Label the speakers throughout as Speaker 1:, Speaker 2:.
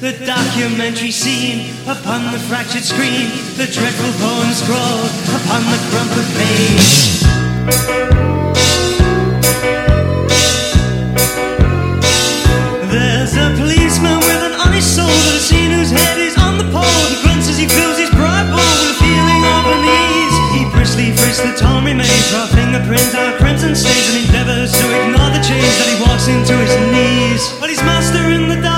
Speaker 1: the documentary scene upon the fractured screen, the dreadful poem scrawled upon the crumpled page. There's a policeman with an honest soul has seen whose head is on the pole. He grunts as he fills his pride bowl with a feeling of unease. He briskly frisks the torn remains, raw fingerprints, our crimson stains, and endeavors to ignore the change that he walks into his knees. But his master in the dark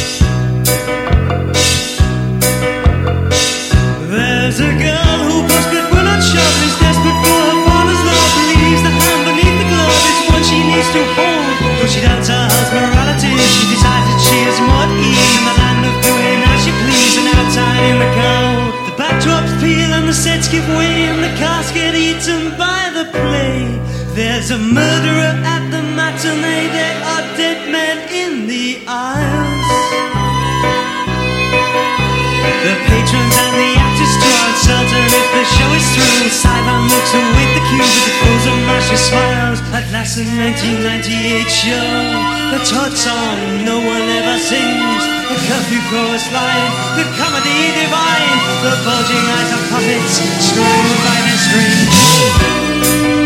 Speaker 1: To hold. Though she doubts her husband's morality, she decides that she is more at in the land of doing as she please and outside in the cold. The backdrops peel and the sets give way and the cast get eaten by the play. There's a murderer at the matinee, there are dead men in the aisles. The patrons and the too are uncertain if the show is through. Sidon looks await the cue with the pose of Marcia smiles. At last, the 1998 show, the Todd song no one ever sings. The curfew chorus line, the comedy divine, the bulging eyes of puppets strung by strings.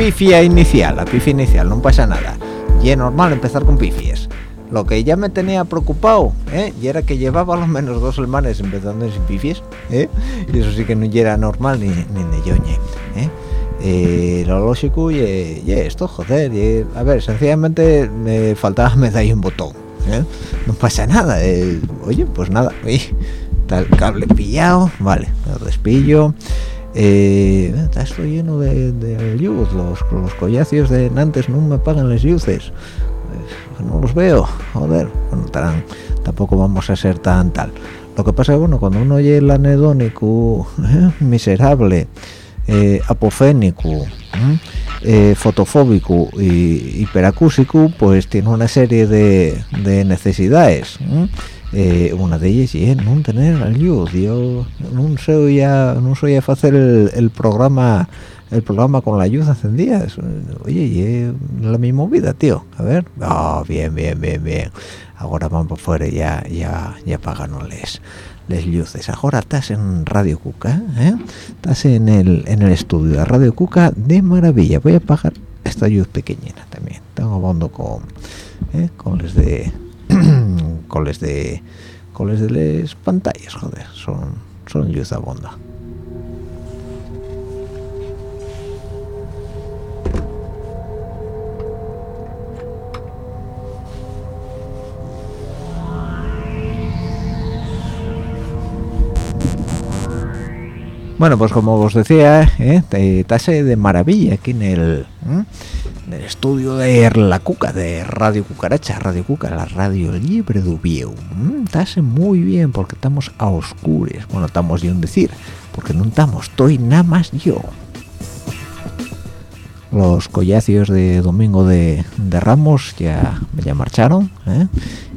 Speaker 2: Pifia inicial, la pifia inicial, no pasa nada. Y es normal empezar con pifies. Lo que ya me tenía preocupado, ¿eh? y era que llevaba al menos dos semanas empezando sin pifies, ¿eh? y eso sí que no era normal ni, ni de yoñe, ¿eh? Eh, lo lógico y, y esto, joder, a ver, sencillamente me faltaba me da un botón, ¿eh? no pasa nada, eh, oye, pues nada, está el cable pillado, vale, lo despillo, eh, está esto lleno de, de luz, los, los collacios de Nantes no me pagan las luces, Eh, no los veo, joder, bueno, tan- tampoco vamos a ser tan tal. Lo que pasa es bueno, cuando uno oye el anedónico, eh, miserable, eh, apofénico, eh, fotofóbico y hiperacúsico, pues tiene una serie de, de necesidades. Eh, una de ellas es no tener luz. Yo no soy ya, no soy a hacer el, el programa el programa con la luz encendida. Oye, y la misma vida, tío. A ver. Ah, bien, bien, bien, bien. Ahora vamos por fuera ya, ya, ya apaganos les, luces. Ahora estás en Radio Cuca, ¿eh? Estás en el, en el estudio de Radio Cuca de maravilla. Voy a apagar esta luz pequeñina también. Tengo hablando con, ¿eh? con les de, coles de coles de les pantallas, joder, son son yuza bonda. Bueno, pues como os decía, eh, ¿eh? tase de maravilla aquí en el el, estudio de La Cuca, de Radio Cucaracha, Radio Cuca, la radio libre de Ubieu. Tase muy bien porque estamos a oscures. Bueno, estamos yo en decir, porque no estamos, estoy nada más yo. Los collacios de domingo de, Ramos ya, ya marcharon, ¿eh?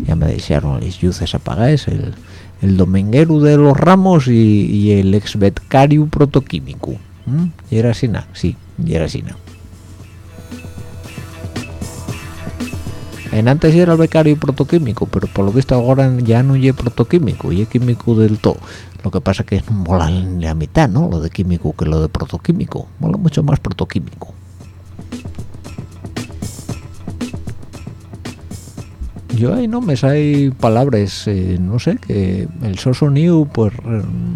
Speaker 2: ya me dejaron las luces apagadas, el el dominguero de los ramos y, el ex becario protoquímico. ¿Y era así, sí, y era así. En antes era el becario protoquímico, pero por lo visto ahora ya no es protoquímico, y es químico del todo. Lo que pasa que no mola la mitad, ¿no? Lo de químico que lo de protoquímico. Mola mucho más protoquímico. yo ahí no me hay palabras eh, no sé que el so sonido pues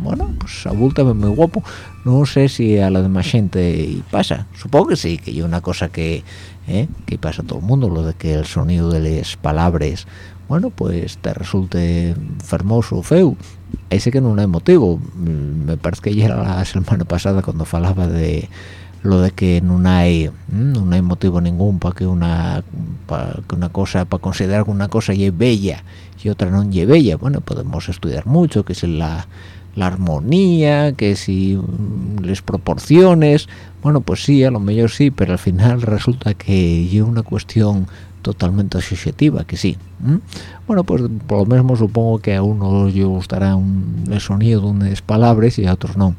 Speaker 2: bueno pues abúltame muy guapo no sé si a la demás gente pasa supongo que sí que hay una cosa que eh, que pasa todo el mundo lo de que el sonido de las palabras bueno pues te resulte fermoso o feo. Ese que no hay motivo me parece que ya era la semana pasada cuando falaba de lo de que no hay no hay motivo ningún para que una para que una cosa para considerar que una cosa es bella y otra no es bella. Bueno podemos estudiar mucho que es la, la armonía que si mm, las proporciones bueno pues sí a lo mejor sí pero al final resulta que es una cuestión totalmente subjetiva que sí bueno pues por lo mismo supongo que a uno le gustará un, el sonido de unas palabras y a otros no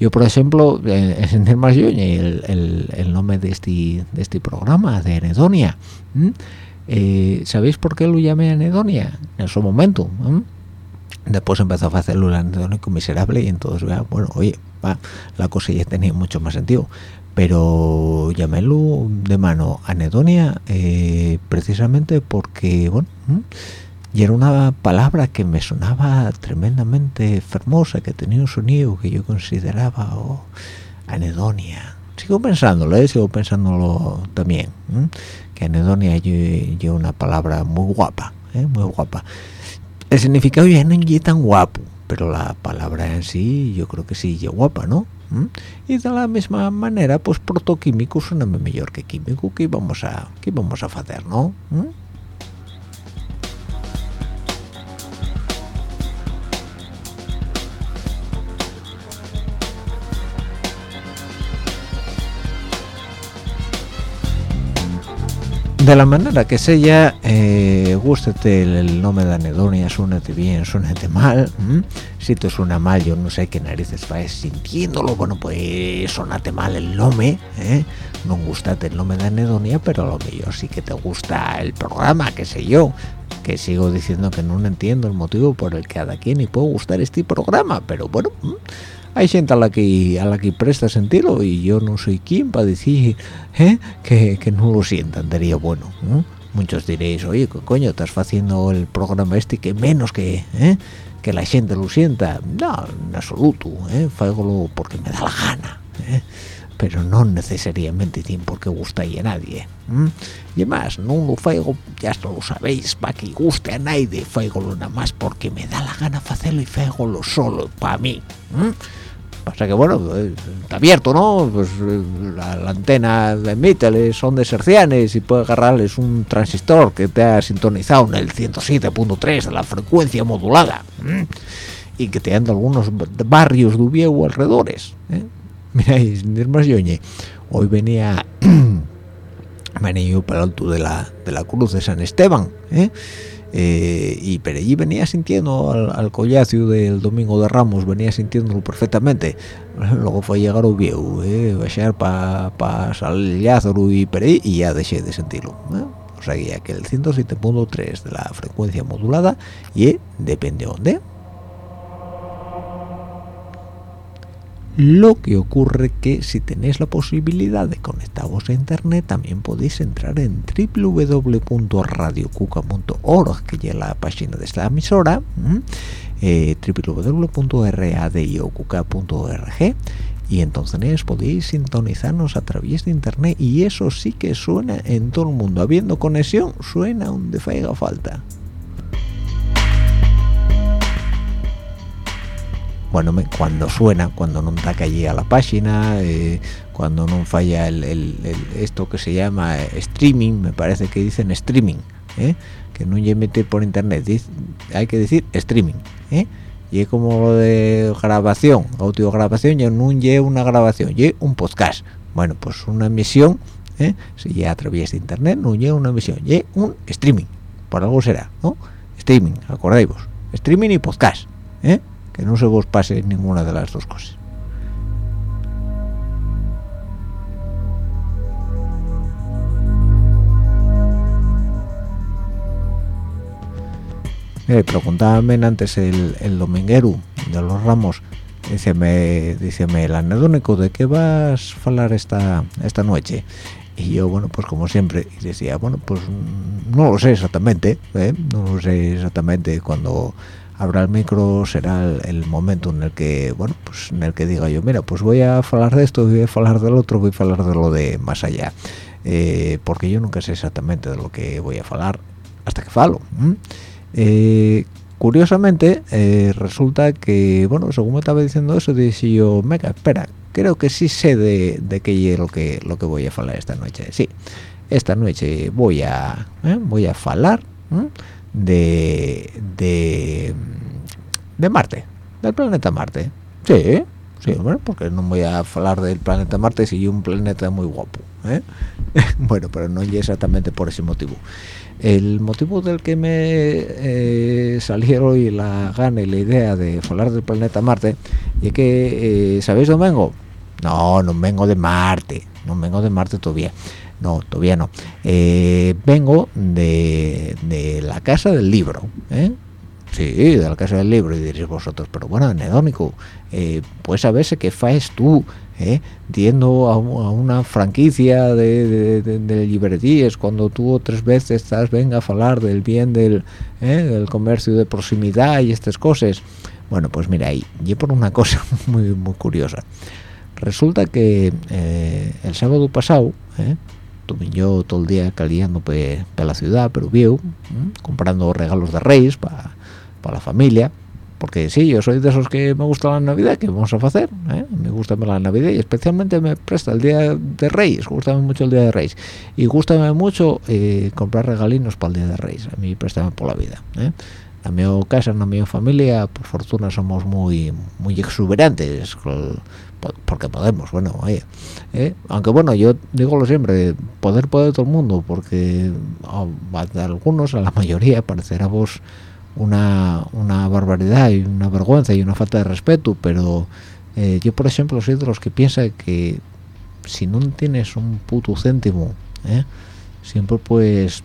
Speaker 2: yo, por ejemplo, en el más yo, el, el, nombre de este, de este programa, de Anedonia, eh, ¿sabéis por qué lo llamé Anedonia? En su momento. Después empezó a hacerlo el anedónico miserable y entonces, bueno, oye, la cosa ya tenía mucho más sentido. Pero llamélo de mano Anedonia eh, precisamente porque, bueno y era una palabra que me sonaba tremendamente fermosa, que tenía un sonido que yo consideraba oh, anedonia. Sigo pensándolo, ¿eh? sigo pensándolo también, que anedonia es una palabra muy guapa, ¿eh? muy guapa. El significado ya no es tan guapo, pero la palabra en sí yo creo que sí es guapa, ¿no? Y de la misma manera, pues protoquímico suena mejor que químico, que vamos a, que vamos a hacer, ¿no? De la manera que sea eh, gústete el, nombre de anedonia suénate bien suénate mal si te suena mal yo no sé qué narices vas sintiéndolo. Bueno pues sonate mal el nombre ¿eh? no gustate el nombre de anedonia pero a lo mejor sí que te gusta el programa qué sé yo. Que sigo diciendo que no entiendo el motivo por el que a quien ni puedo gustar este programa pero bueno hay gente a la que a la que presta sentido y yo no soy quien para decir ¿eh? que, no lo sientan sería bueno muchos diréis oye coño estás haciendo el programa este que menos que ¿eh? que la gente lo sienta no en absoluto ¿eh? porque me da la gana ¿eh? pero no necesariamente tiene por qué guste a nadie y además no lo faigo ya esto lo sabéis para que guste a nadie lo nada más porque me da la gana hacerlo y lo solo para mí pasa que bueno eh, está abierto no pues eh, la, antena de emite son de sercianes y puede agarrarles un transistor que te ha sintonizado en el 107.3 de la frecuencia modulada y que te anda algunos barrios de viejo alrededores ¿eh? miráis más yoñe hoy venía venía yo para alto de la de la cruz de San Esteban ¿eh? Eh, y pero venía sintiendo al, al, collacio del domingo de Ramos venía sintiéndolo perfectamente luego fue a llegar un viejo eh, bajar para pa salir y Perey y ya dejé de sentirlo eh. o sea que el 107.3 de la frecuencia modulada y depende de dónde lo que ocurre que si tenéis la posibilidad de conectaros a internet también podéis entrar en www.radiocuca.org que es la página de esta emisora eh, www.radiocuca.org y entonces podéis sintonizarnos a través de internet y eso sí que suena en todo el mundo. Habiendo conexión suena donde faiga falta bueno cuando suena cuando no está allí a la página eh, cuando no falla el, esto que se llama streaming me parece que dicen streaming ¿eh? que no llegue meter por internet hay que decir streaming ¿eh? y es como lo de grabación audio grabación ya no lleve una grabación y un podcast bueno pues una emisión ¿eh? si ya a través de internet no llega una emisión y un streaming por algo será no streaming acordáis streaming y podcast ¿eh? Que no se vos pase ninguna de las dos cosas. Mire, preguntábame antes el, dominguero de los ramos. Díceme, díceme el anedónico de qué vas a hablar esta esta noche y yo bueno pues como siempre decía bueno pues no lo sé exactamente ¿eh? no lo sé exactamente cuando abra el micro será el, momento en el que bueno pues en el que diga yo mira pues voy a hablar de esto voy a hablar del otro voy a hablar de lo de más allá eh, porque yo nunca sé exactamente de lo que voy a hablar hasta que falo eh, curiosamente resulta que bueno según me estaba diciendo eso dije yo mega espera creo que sí sé de, de qué es lo que lo que voy a hablar esta noche sí esta noche voy a ¿eh? voy a hablar de, de de Marte del planeta Marte sí sí bueno porque no voy a hablar del planeta Marte si es un planeta muy guapo ¿eh? bueno pero no es exactamente por ese motivo el motivo del que me eh, salieron y la gana y la idea de hablar del planeta Marte es que, eh, ¿sabéis vengo? No, no vengo de Marte, no vengo de Marte todavía, no, todavía no. Eh, vengo de, de, la casa del libro, ¿eh? Sí, de la casa del libro, y diréis vosotros, pero bueno, anedónico, eh, pues a veces que faes tú, ¿eh? A, una franquicia de, de, librerías cuando tú tres veces estás, venga a hablar del bien del, ¿eh? del comercio de proximidad y estas cosas. Bueno, pues mira, ahí, y por una cosa muy, muy curiosa resulta que eh, el sábado pasado eh, tuve yo todo el día caliando por la ciudad pero viejo comprando regalos de reyes para la familia porque sí, yo soy de esos que me gusta la Navidad, que vamos a hacer? ¿eh? Me gusta la Navidad y especialmente me presta el Día de Reyes, gusta mucho el Día de Reyes. Y gusta mucho eh, comprar regalinos para el Día de Reyes, a mí préstame por la vida. ¿eh? En mi casa, en mi familia, por fortuna somos muy muy exuberantes, porque podemos, bueno, oye, ¿eh? aunque bueno, yo digo lo siempre, poder puede todo el mundo, porque a, algunos, a la mayoría, parecerá vos una, una barbaridad y una vergüenza y una falta de respeto, pero eh, yo, por ejemplo, soy de los que piensa que si no tienes un puto céntimo, ¿eh? siempre puedes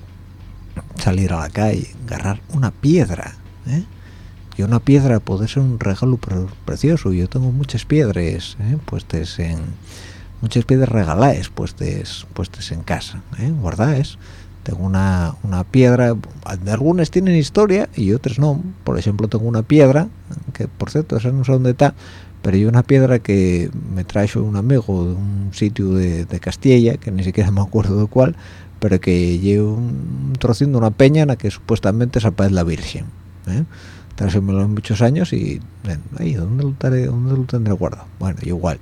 Speaker 2: salir a la calle, agarrar una piedra, ¿eh? Y una piedra puede ser un regalo precioso yo tengo muchas piedras ¿eh? puestas en muchas piedras regaladas puestas puestas en casa ¿eh? guardadas tengo una, una piedra algunas tienen historia y otras no por ejemplo tengo una piedra que por cierto esa no sé dónde está pero hay una piedra que me trajo un amigo de un sitio de, de Castilla que ni siquiera me acuerdo de cuál pero que lleva un trocito una peña en la que supuestamente se aparece la Virgen ¿eh? Muchos años y ahí ¿dónde lo, ¿dónde lo tendré? Bueno, igual.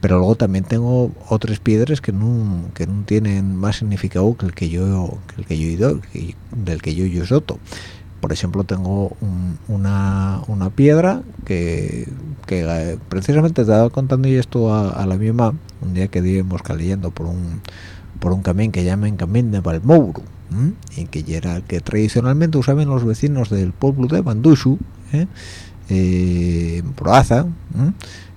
Speaker 2: Pero luego también tengo otras piedras que no, que no tienen más significado que el que yo que el que yo he ido, del que yo yo soto. Por ejemplo, tengo una, una piedra que, que eh, precisamente estaba contando y esto a, la misma un día que íbamos cayendo por un por un camino que llaman Camino de Balmouro y que era el que tradicionalmente usaban los vecinos del pueblo de Bandushu ¿eh? eh Proaza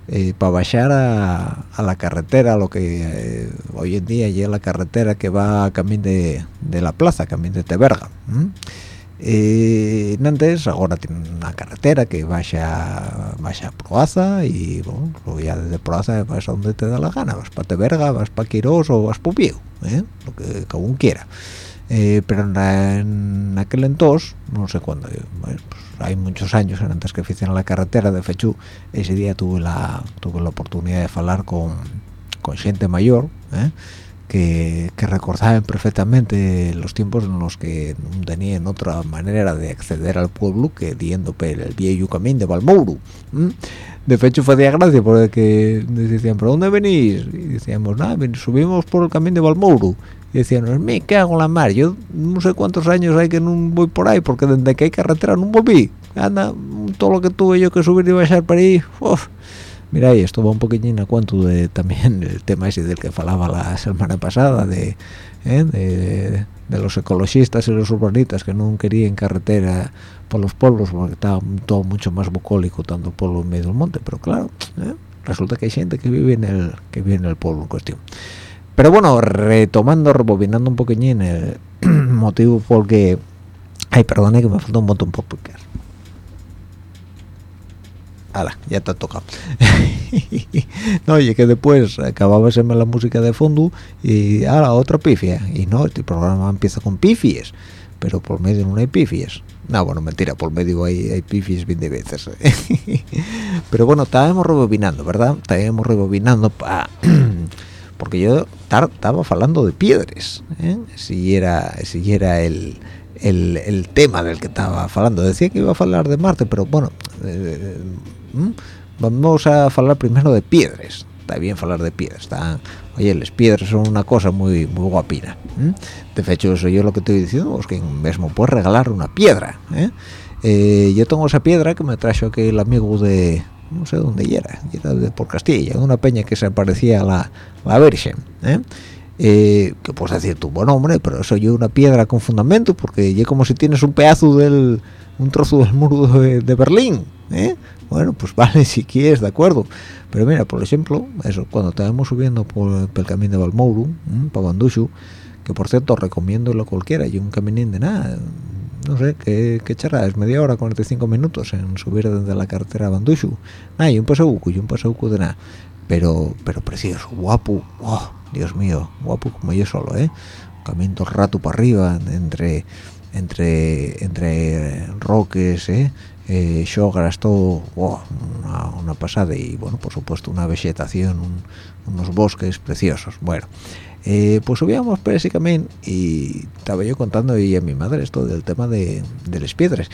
Speaker 2: eh, para bajar a, la carretera lo que eh, hoy en día ya la carretera que va a camino de, la plaza camino de Teberga eh, antes ahora tiene una carretera que vaya vaya a Proaza y bueno ya desde Proaza vas a donde te da la gana vas para Teberga vas para Quirós o vas para Piego lo que cada uno quiera eh, pero en, aquel entonces, no sé cuándo, eh, pues hay muchos años antes que hicieron la carretera de Fechú, ese día tuve la tuve la oportunidad de hablar con, con gente mayor, ¿eh? Que, recordaban perfectamente los tiempos en los que tenían otra manera de acceder al pueblo que yendo por el viejo camino de Balmouro. De hecho, fue de gracia porque decían, ¿por dónde venís? Y decíamos, nada, subimos por el camino de Balmouro. Y decían, me cago en la mar, yo no sé cuántos años hay que no voy por ahí, porque desde que hay carretera no volví. Anda, todo lo que tuve yo que subir y bajar por ahí, uf, Mira, y esto va un poquillín a cuanto de también el tema ese del que falaba la semana pasada, de, ¿eh? de, los ecologistas y los urbanistas que no querían carretera por los pueblos porque estaba todo mucho más bucólico tanto pueblo en medio del monte, pero claro, ¿eh? resulta que hay gente que vive en el que vive en el pueblo en cuestión. Pero bueno, retomando, rebobinando un poquillín el motivo porque... Ay, perdone que me falta un botón por picar ala, ya te ha tocado no, oye, que después acababa la música de fondo y ahora otra pifia y no, este programa empieza con pifies pero por medio no hay pifies no, bueno, mentira, por medio hay, hay pifies bien de veces pero bueno, estábamos rebobinando, ¿verdad? estábamos rebobinando para porque yo estaba hablando de piedras ¿eh? si era si era el el, tema del que estaba hablando. Decía que iba a hablar de Marte, pero bueno, eh, Vamos a hablar primero de piedras está bien hablar de piedras está. Oye las piedras son una cosa muy muy guapina de hecho eso yo lo que estoy diciendo es que mismo puedes regalar una piedra ¿eh? Eh, yo tengo esa piedra que me trajo aquí el amigo de no sé dónde era, era de por Castilla, una peña que se parecía a la, la Virgen, ¿eh? que puedes decir tú, bueno hombre, pero eso yo una piedra con fundamento, porque yo como si tienes un pedazo del, un trozo del muro de, Berlín, ¿eh? bueno pues vale si quieres de acuerdo pero mira por ejemplo eso cuando estábamos subiendo por, el camino de Balmouro para Bandushu que por cierto recomiendo lo cualquiera y un caminín de nada no sé qué, qué charra es media hora 45 minutos en subir desde la carretera a Bandushu nada y un pasauco y un de nada pero pero precioso guapo oh, Dios mío guapo como yo solo eh camino rato para arriba entre entre entre roques eh eh, todo una, pasada. Y bueno por supuesto una vegetación unos bosques preciosos. Bueno eh, pues subíamos básicamente y estaba yo contando y a mi madre esto del tema de, de las piedras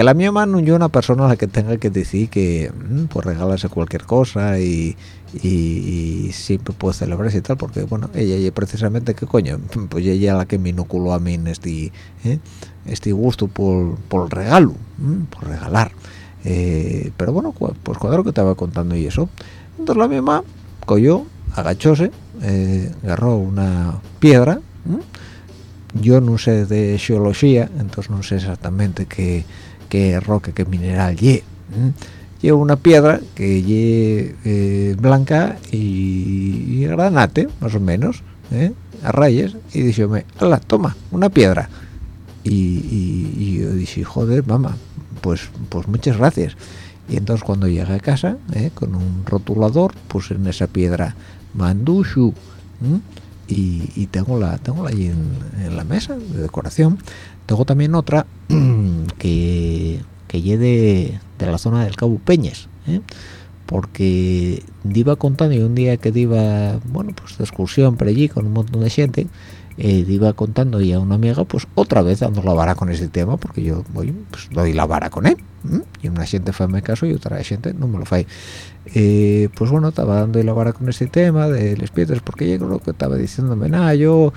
Speaker 2: que la mía mano yo una persona a la que tenga que decir que mm, pues regalarse cualquier cosa y, y, siempre puede celebrarse y tal porque bueno ella, precisamente qué coño pues ella la que me inoculó a mí en este ¿eh? este gusto por, por regalo por regalar. Eh, pero bueno pues cuadro que estaba contando y eso. Entonces la misma cogió agachóse eh, agarró una piedra yo no sé de geología entonces no sé exactamente qué, qué roca qué mineral y lleva una piedra que ye eh, blanca y, granate más o menos a rayas. Y díjome hala toma una piedra y, yo dije joder mamá pues pues muchas gracias y entonces cuando llegué a casa eh, con un rotulador puse en esa piedra mandushu y, tengo la tengo la ahí en, la mesa de decoración tengo también otra que que de, la zona del Cabo Peñas ¿eh? porque iba contando y un día que iba bueno pues de excursión por allí con un montón de gente eh, iba contando y a una amiga pues otra vez dando la vara con ese tema porque yo voy pues doy la vara con él y una gente fue mi caso y otra gente no me lo fue eh, pues bueno estaba dando la vara con ese tema de las piedras porque yo creo que estaba diciéndome nada yo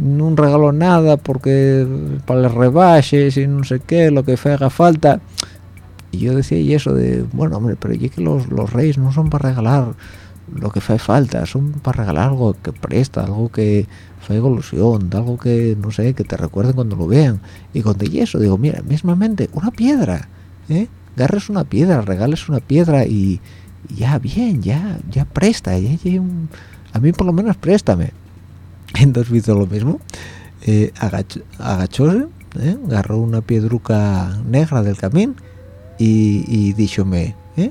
Speaker 2: no regalo nada porque para las rebajes y no sé qué lo que haga falta. Y yo decía y eso de bueno hombre pero ya que los, los reyes no son para regalar lo que hace falta son para regalar algo que presta algo que fue evolución algo que no sé que te recuerden cuando lo vean. Y cuando y eso digo mira mismamente una piedra ¿eh? agarres una piedra regales una piedra y, ya bien ya ya presta ya, a mí por lo menos préstame entonces hizo lo mismo. Eh, agachóse eh, agarró una piedruca negra del camino y, y díxome eh,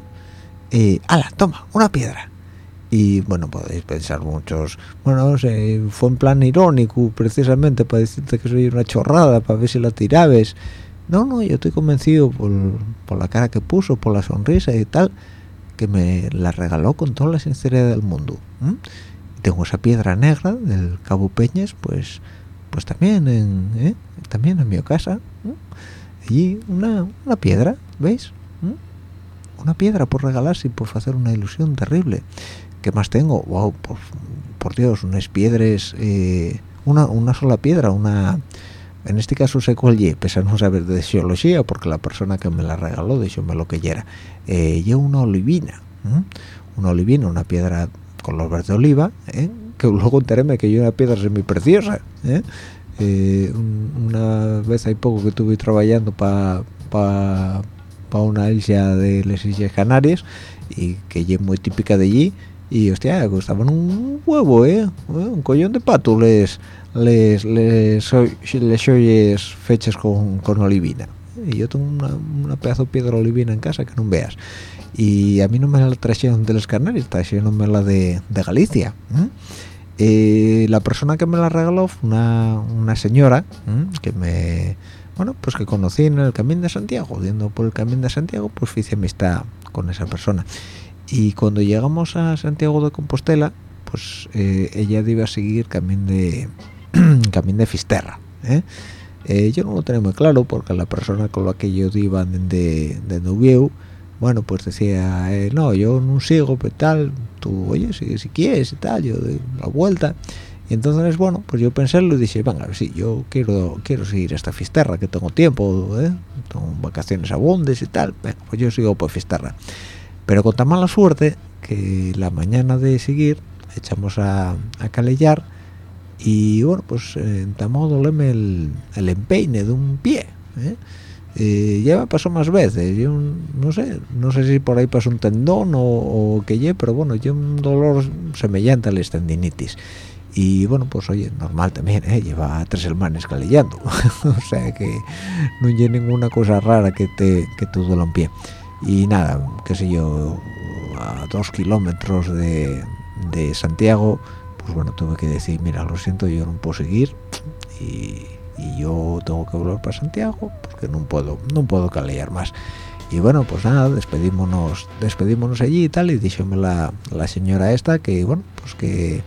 Speaker 2: eh, ala toma una piedra y bueno podéis pensar muchos bueno fue en plan irónico precisamente para decirte que soy una chorrada para ver si la tirabes no no yo estoy convencido por la cara que puso por la sonrisa y tal que me la regaló con toda la sinceridad del mundo tengo esa piedra negra del Cabo Peñas pues pues también en ¿eh? también en mi casa allí una, una piedra veis una piedra por regalarse y por hacer una ilusión terrible ¿qué más tengo? wow por, por Dios unas piedras eh, una, una sola piedra una en este caso sé cuál pese a no saber de geología, porque la persona que me la regaló me lo que era. Eh, una olivina, una olivina, una piedra color verde oliva, ¿eh? que luego enteréme que yo una piedra semi preciosa. ¿eh? Eh, una vez hay poco que estuve trabajando para pa, una isla de las Islas Canarias y que es muy típica de allí y hostia, costaban un huevo, ¿eh? un collón de pato les les les, les oyes fechas con, con olivina y yo tengo una, una pedazo de piedra olivina en casa que no veas y a mí no me la trajeron de los Canarias, trajeron la de, de Galicia. Eh, la persona que me la regaló fue una, una señora que me, bueno, pues que conocí en el Camino de Santiago, yendo por el Camino de Santiago, pues hice amistad con esa persona. Y cuando llegamos a Santiago de Compostela, pues eh, ella iba a seguir camino de camino de Fisterra. ¿eh? yo no lo tenía muy claro porque la persona con la que yo iba de, de Nubieu, bueno pues decía eh, no yo no sigo pero tal tú oye si, si quieres y tal yo doy la vuelta y entonces bueno pues yo pensé y dije venga sí yo quiero quiero seguir esta fisterra que tengo tiempo ¿eh? tengo vacaciones abundes y tal bueno, pues yo sigo por fisterra pero con tan mala suerte que la mañana de seguir echamos a, a calellar y bueno pues en tal modo el, el empeine de un pie ¿eh? Eh, ya pasó más veces. Yo no sé no sé si por ahí pasó un tendón o, o que ye pero bueno yo un dolor semejante a la tendinitis y bueno pues oye normal también ¿eh? lleva tres hermanos calillando. O sea que no hay ninguna cosa rara que te que te duela un pie. Y nada qué sé yo a dos kilómetros de, de Santiago pues bueno tuve que decir mira lo siento yo no puedo seguir y y yo tengo que volver para Santiago porque no puedo no puedo calear más. Y bueno pues nada despedímonos despedímonos allí y tal y díjome la, la señora esta que bueno pues que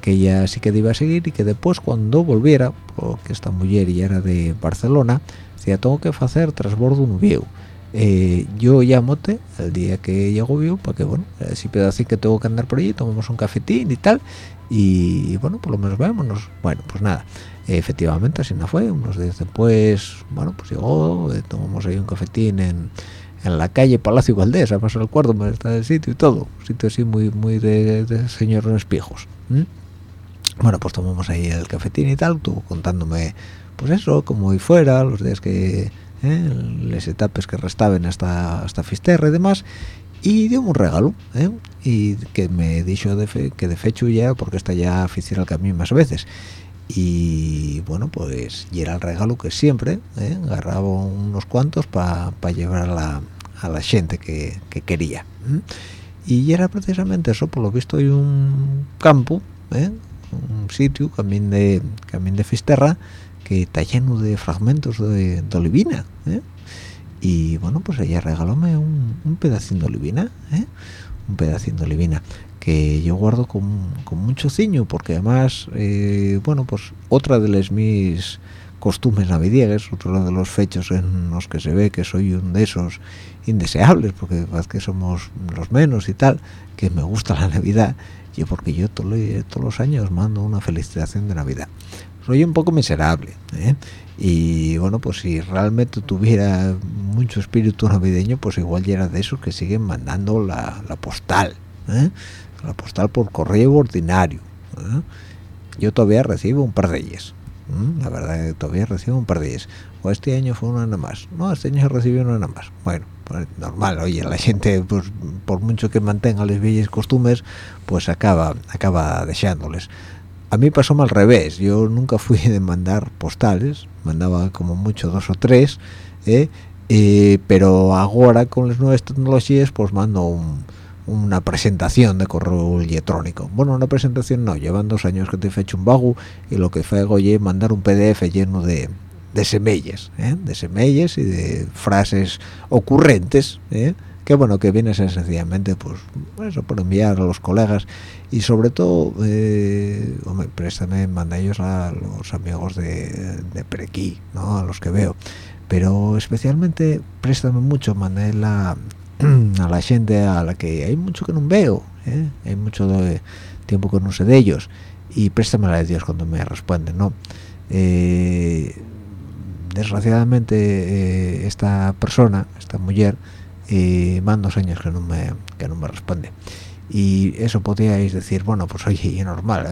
Speaker 2: que ella sí que iba a seguir y que después cuando volviera porque esta mujer ya era de Barcelona decía tengo que hacer transbordo un viejo eh, yo llamote el día que llego vivo para que bueno si puedo decir que tengo que andar por allí tomemos un cafetín y tal y bueno por lo menos vémonos bueno pues nada efectivamente así no fue. Unos días después bueno pues llegó eh, tomamos ahí un cafetín en, en la calle Palacio Valdés además el cuarto me está el sitio y todo. Sitio así muy muy de, de señor espejos bueno pues tomamos ahí el cafetín y tal tuvo contándome pues eso como hoy fuera los días que eh, las etapas que restaban hasta hasta Fisterra y demás. Y dio un regalo ¿eh? y que me dijo de que de fecho ya porque está ya oficial el camino más veces y bueno pues y era el regalo que siempre ¿eh? agarraba unos cuantos para llevar a la, gente que, quería y era precisamente eso por lo visto hay un campo ¿eh? un sitio camino de camino de Fisterra que está lleno de fragmentos de, olivina ¿eh? y bueno pues ella regalóme un, un pedacito de olivina un pedacito de olivina que yo guardo con, mucho ciño porque además eh, bueno pues otra de las mis costumbres navideñas otro de los fechos en los que se ve que soy un de esos indeseables porque es que somos los menos y tal que me gusta la navidad yo porque yo todos los años mando una felicitación de navidad soy un poco miserable ¿eh? y bueno pues si realmente tuviera mucho espíritu navideño pues igual ya era de esos que siguen mandando la, la postal ¿eh? La postal por correo ordinario ¿eh? yo todavía recibo un par de ellas la verdad que todavía recibo un par de ellas. O este año fue una nada más. No este año recibió una nada más. Bueno pues normal oye la gente pues por mucho que mantenga las bellas costumbres pues acaba acaba dejándoles a mí pasó al revés. Yo nunca fui de mandar postales mandaba como mucho dos o tres ¿eh? Eh, pero ahora con las nuevas tecnologías pues mando un una presentación de correo electrónico. Bueno, una presentación no, llevan dos años que te he hecho un vago y lo que hago es mandar un PDF lleno de, de semillas, ¿eh? de semillas y de frases ocurrentes, ¿eh? que bueno que viene sencillamente pues eso por enviar a los colegas y sobre todo eh, hombre, préstame manda ellos a los amigos de, de Prequí ¿no? a los que veo pero especialmente préstame mucho mandé la a la gente a la que hay mucho que no veo ¿eh? hay mucho de tiempo que no sé de ellos. Y préstame la de Dios cuando me responden no eh, desgraciadamente eh, esta persona esta mujer y van dos años que no me que no me responde. Y eso podríais decir bueno pues oye normal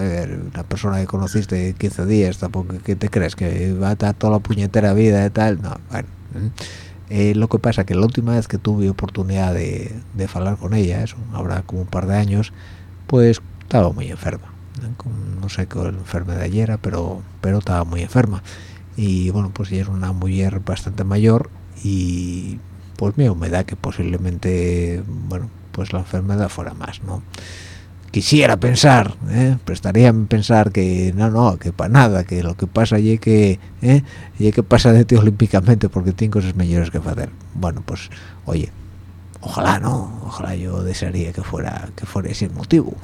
Speaker 2: una persona que conociste 15 días tampoco que te crees que va a estar toda la puñetera vida y tal no bueno eh, lo que pasa que la última vez que tuve oportunidad de, de hablar con ella eso habrá como un par de años pues estaba muy enferma. No, sé qué enfermedad era pero pero estaba muy enferma. Y bueno pues ella era una mujer bastante mayor y pues mi humedad que posiblemente bueno pues la enfermedad fuera más no quisiera pensar ¿eh? prestaría pensar que no no que para nada que lo que pasa y que ¿eh? y que pasa de ti olímpicamente porque tiene cosas mejores que hacer bueno pues oye ojalá no ojalá yo desearía que fuera que fuera ese el motivo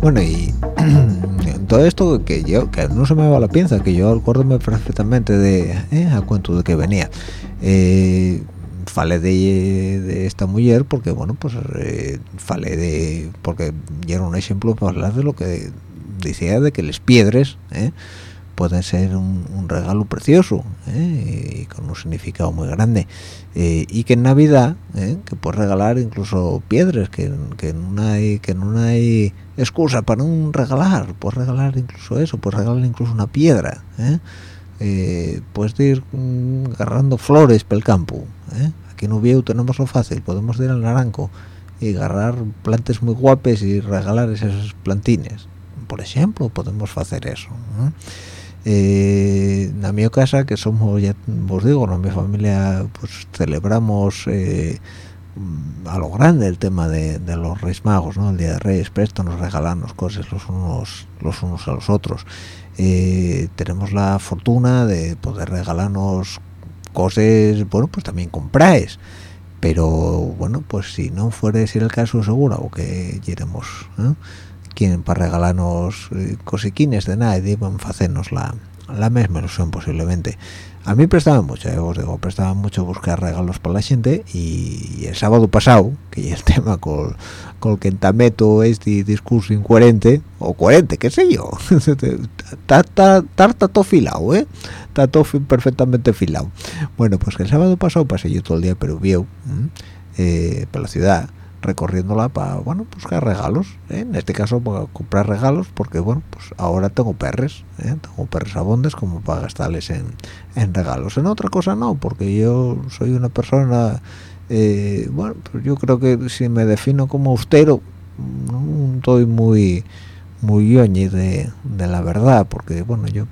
Speaker 2: bueno y todo esto que yo que no se me va la piensa que yo acuérdome perfectamente de eh, a cuento de que venía. Eh, falé de, esta mujer porque bueno pues eh, falé de porque era un ejemplo para hablar de lo que decía de que les piedres eh, pueden ser un, regalo precioso ¿eh? y con un significado muy grande. Eh, y que en Navidad ¿eh? que puedes regalar incluso piedras que, que, no hay que no hay excusa para no regalar. Puedes regalar incluso eso puedes regalar incluso una piedra puedes ir mm, agarrando flores por el campo aquí en Ubieu tenemos lo fácil podemos ir al naranco y agarrar plantas muy guapes y regalar esas plantines. Por ejemplo podemos hacer eso eh, en mi casa que somos ya os digo en mi familia pues celebramos eh, a lo grande el tema de, los Reyes Magos ¿no? el día de Reyes presto nos regalamos cosas los unos los unos a los otros eh, tenemos la fortuna de poder regalarnos cosas bueno pues también compráis pero bueno pues si no fuera ser el caso seguro que iremos quieren para regalarnos eh, cosiquines de nada y a hacernos la, la misma ilusión posiblemente a mí prestaba mucho, eh, os digo, prestaba mucho buscar regalos para la gente y el sábado pasado, que el tema con, con que entameto este discurso incoherente, o coherente, qué sé yo, está todo filado, ¿eh? Está todo perfectamente filado. Bueno, pues que el sábado pasado pasé yo todo el día pero vio eh, por la ciudad, recorriéndola para bueno buscar regalos ¿eh? en este caso para comprar regalos porque bueno pues ahora tengo perres ¿eh? tengo perres abondes como para gastarles en, en, regalos en otra cosa no porque yo soy una persona eh, bueno pues yo creo que si me defino como austero no estoy muy muy yoñi de, de la verdad porque bueno yo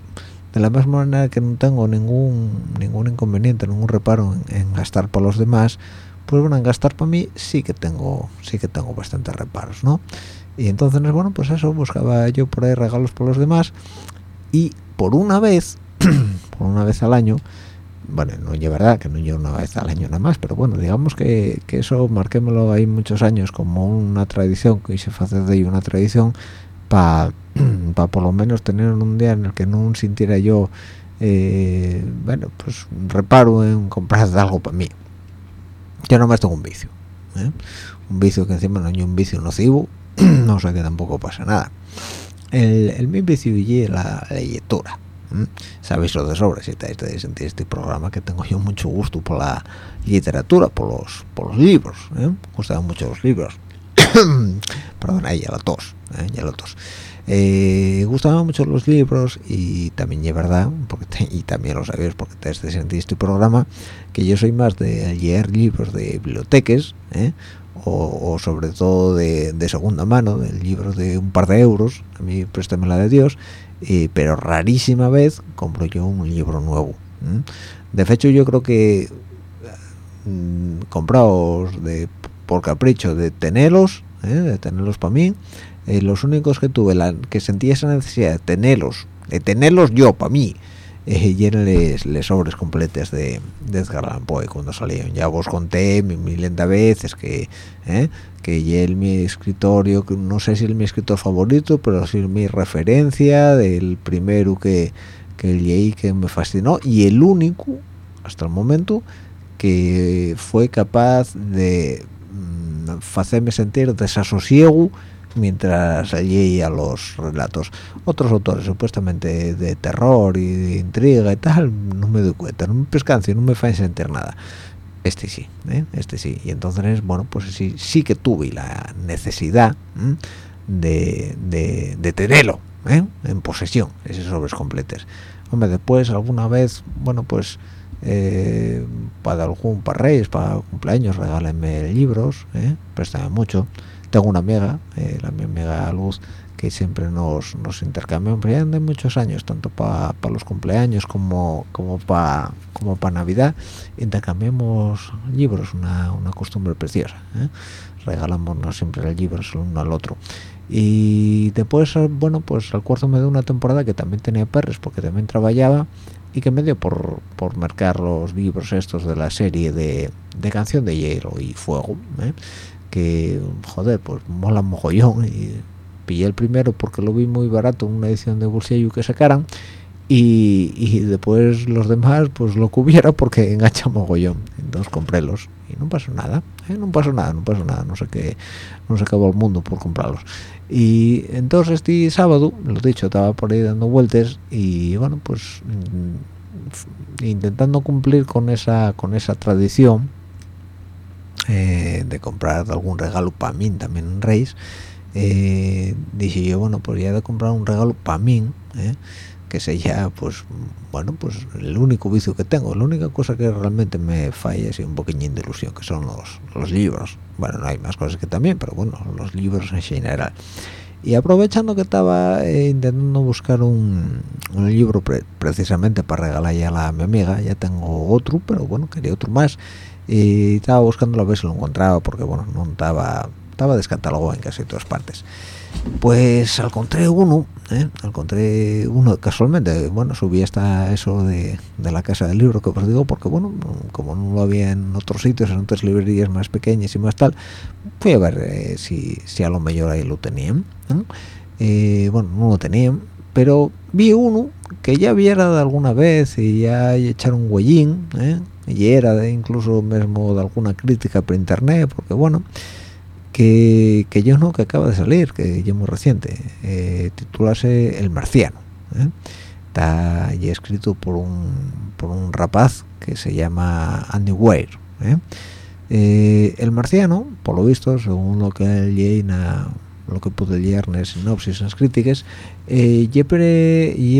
Speaker 2: de la misma manera que no tengo ningún ningún inconveniente ningún reparo en, en gastar para los demás pues bueno, en gastar para mí sí que tengo sí que tengo bastantes reparos, ¿no? Y entonces, bueno, pues eso, buscaba yo por ahí regalos por los demás y por una vez, por una vez al año, bueno, no es verdad que no yo una vez al año nada más, pero bueno, digamos que, que eso marquémoslo ahí muchos años como una tradición, que hice hacer de ello una tradición para para por lo menos tener un día en el que no sintiera yo eh, bueno, pues reparo en comprar algo para mí yo nomás tengo un vicio ¿eh? un vicio que encima no es un vicio nocivo no sé que tampoco pasa nada el, mi vicio es la, lectura sabéis lo de sobra si estáis de sentir este programa que tengo yo mucho gusto por la literatura por los por los libros ¿eh? me gustan mucho los libros perdón ahí ya la tos ¿eh? ya la tos eh, gustaban mucho los libros y también es verdad porque y también lo sabéis porque te has sentido este programa que yo soy más de leer libros de bibliotecas ¿eh? o, sobre todo de, segunda mano de libros de un par de euros a mí préstame la de Dios eh, pero rarísima vez compro yo un libro nuevo de hecho yo creo que mm, compraos de por capricho de tenerlos ¿eh? de tenerlos para mí eh, los únicos que tuve la, que sentía esa necesidad de tenerlos de tenerlos yo para mí eh, y eran les, sobres completas de, de Edgar Allan Poe. Cuando salieron ya vos conté mil de veces que eh, que el mi escritorio no sé si es mi escritor favorito pero sí mi referencia del primero que que leí que me fascinó y el único hasta el momento que fue capaz de mm, hacerme sentir desasosiego mientras leía los relatos. Otros autores supuestamente de terror y de intriga y tal, no me doy cuenta, no me pescancio, no me hacen sentir nada. Este sí, ¿eh? este sí. Y entonces, bueno, pues sí, sí que tuve la necesidad de, de, tenerlo ¿eh? en posesión, esos sobres completos. Hombre, después alguna vez, bueno, pues eh, para algún, para reyes, para cumpleaños, regálenme libros, ¿eh? préstame mucho tengo una amiga eh, la mi amiga Luz que siempre nos, nos intercambiamos ya de muchos años tanto para los cumpleaños como como para como para navidad intercambiamos libros una, una costumbre preciosa ¿eh? regalamos siempre libros el uno al otro y después bueno pues al cuarto me dio una temporada que también tenía perros porque también trabajaba y que me dio por, por marcar los libros estos de la serie de, de canción de hielo y fuego ¿eh? Que joder pues mola mogollón. Y pillé el primero porque lo vi muy barato en una edición de bolsillo que sacaran. Y, y después los demás pues lo cubiera porque engancha mogollón. Entonces comprélos y no pasó nada ¿eh? no pasó nada no pasó nada. No sé qué no se acabó el mundo por comprarlos. Y entonces este sábado lo dicho estaba por ahí dando vueltas y bueno pues mm, intentando cumplir con esa con esa tradición eh, de comprar algún regalo para mí también en Reyes eh, dije yo bueno pues ya de comprar un regalo para mí eh, que sea pues bueno pues el único vicio que tengo la única cosa que realmente me falla es un poquillín de ilusión que son los, los libros bueno no hay más cosas que también pero bueno los libros en general. Y aprovechando que estaba intentando buscar un, un libro precisamente para regalarle a, a mi amiga ya tengo otro pero bueno quería otro más y estaba buscando a ver si lo encontraba porque bueno no estaba estaba descatalogado en casi todas partes pues encontré uno ¿eh? encontré uno casualmente bueno subí hasta eso de, de, la casa del libro que os digo porque bueno como no lo había en otros sitios en otras librerías más pequeñas y más tal fui a ver eh, si, si a lo mejor ahí lo tenían eh, bueno no lo tenían pero vi uno que ya viera de alguna vez y ya echaron un huellín ¿eh? Y era incluso mismo de alguna crítica por internet porque bueno que, que yo no que acaba de salir que ya muy reciente eh, titulase El Marciano ¿eh? está ya escrito por un, por un rapaz que se llama Andy Weir ¿eh? Eh, el marciano por lo visto según lo que él llena lo que pude leer en sinopsis en críticas eh,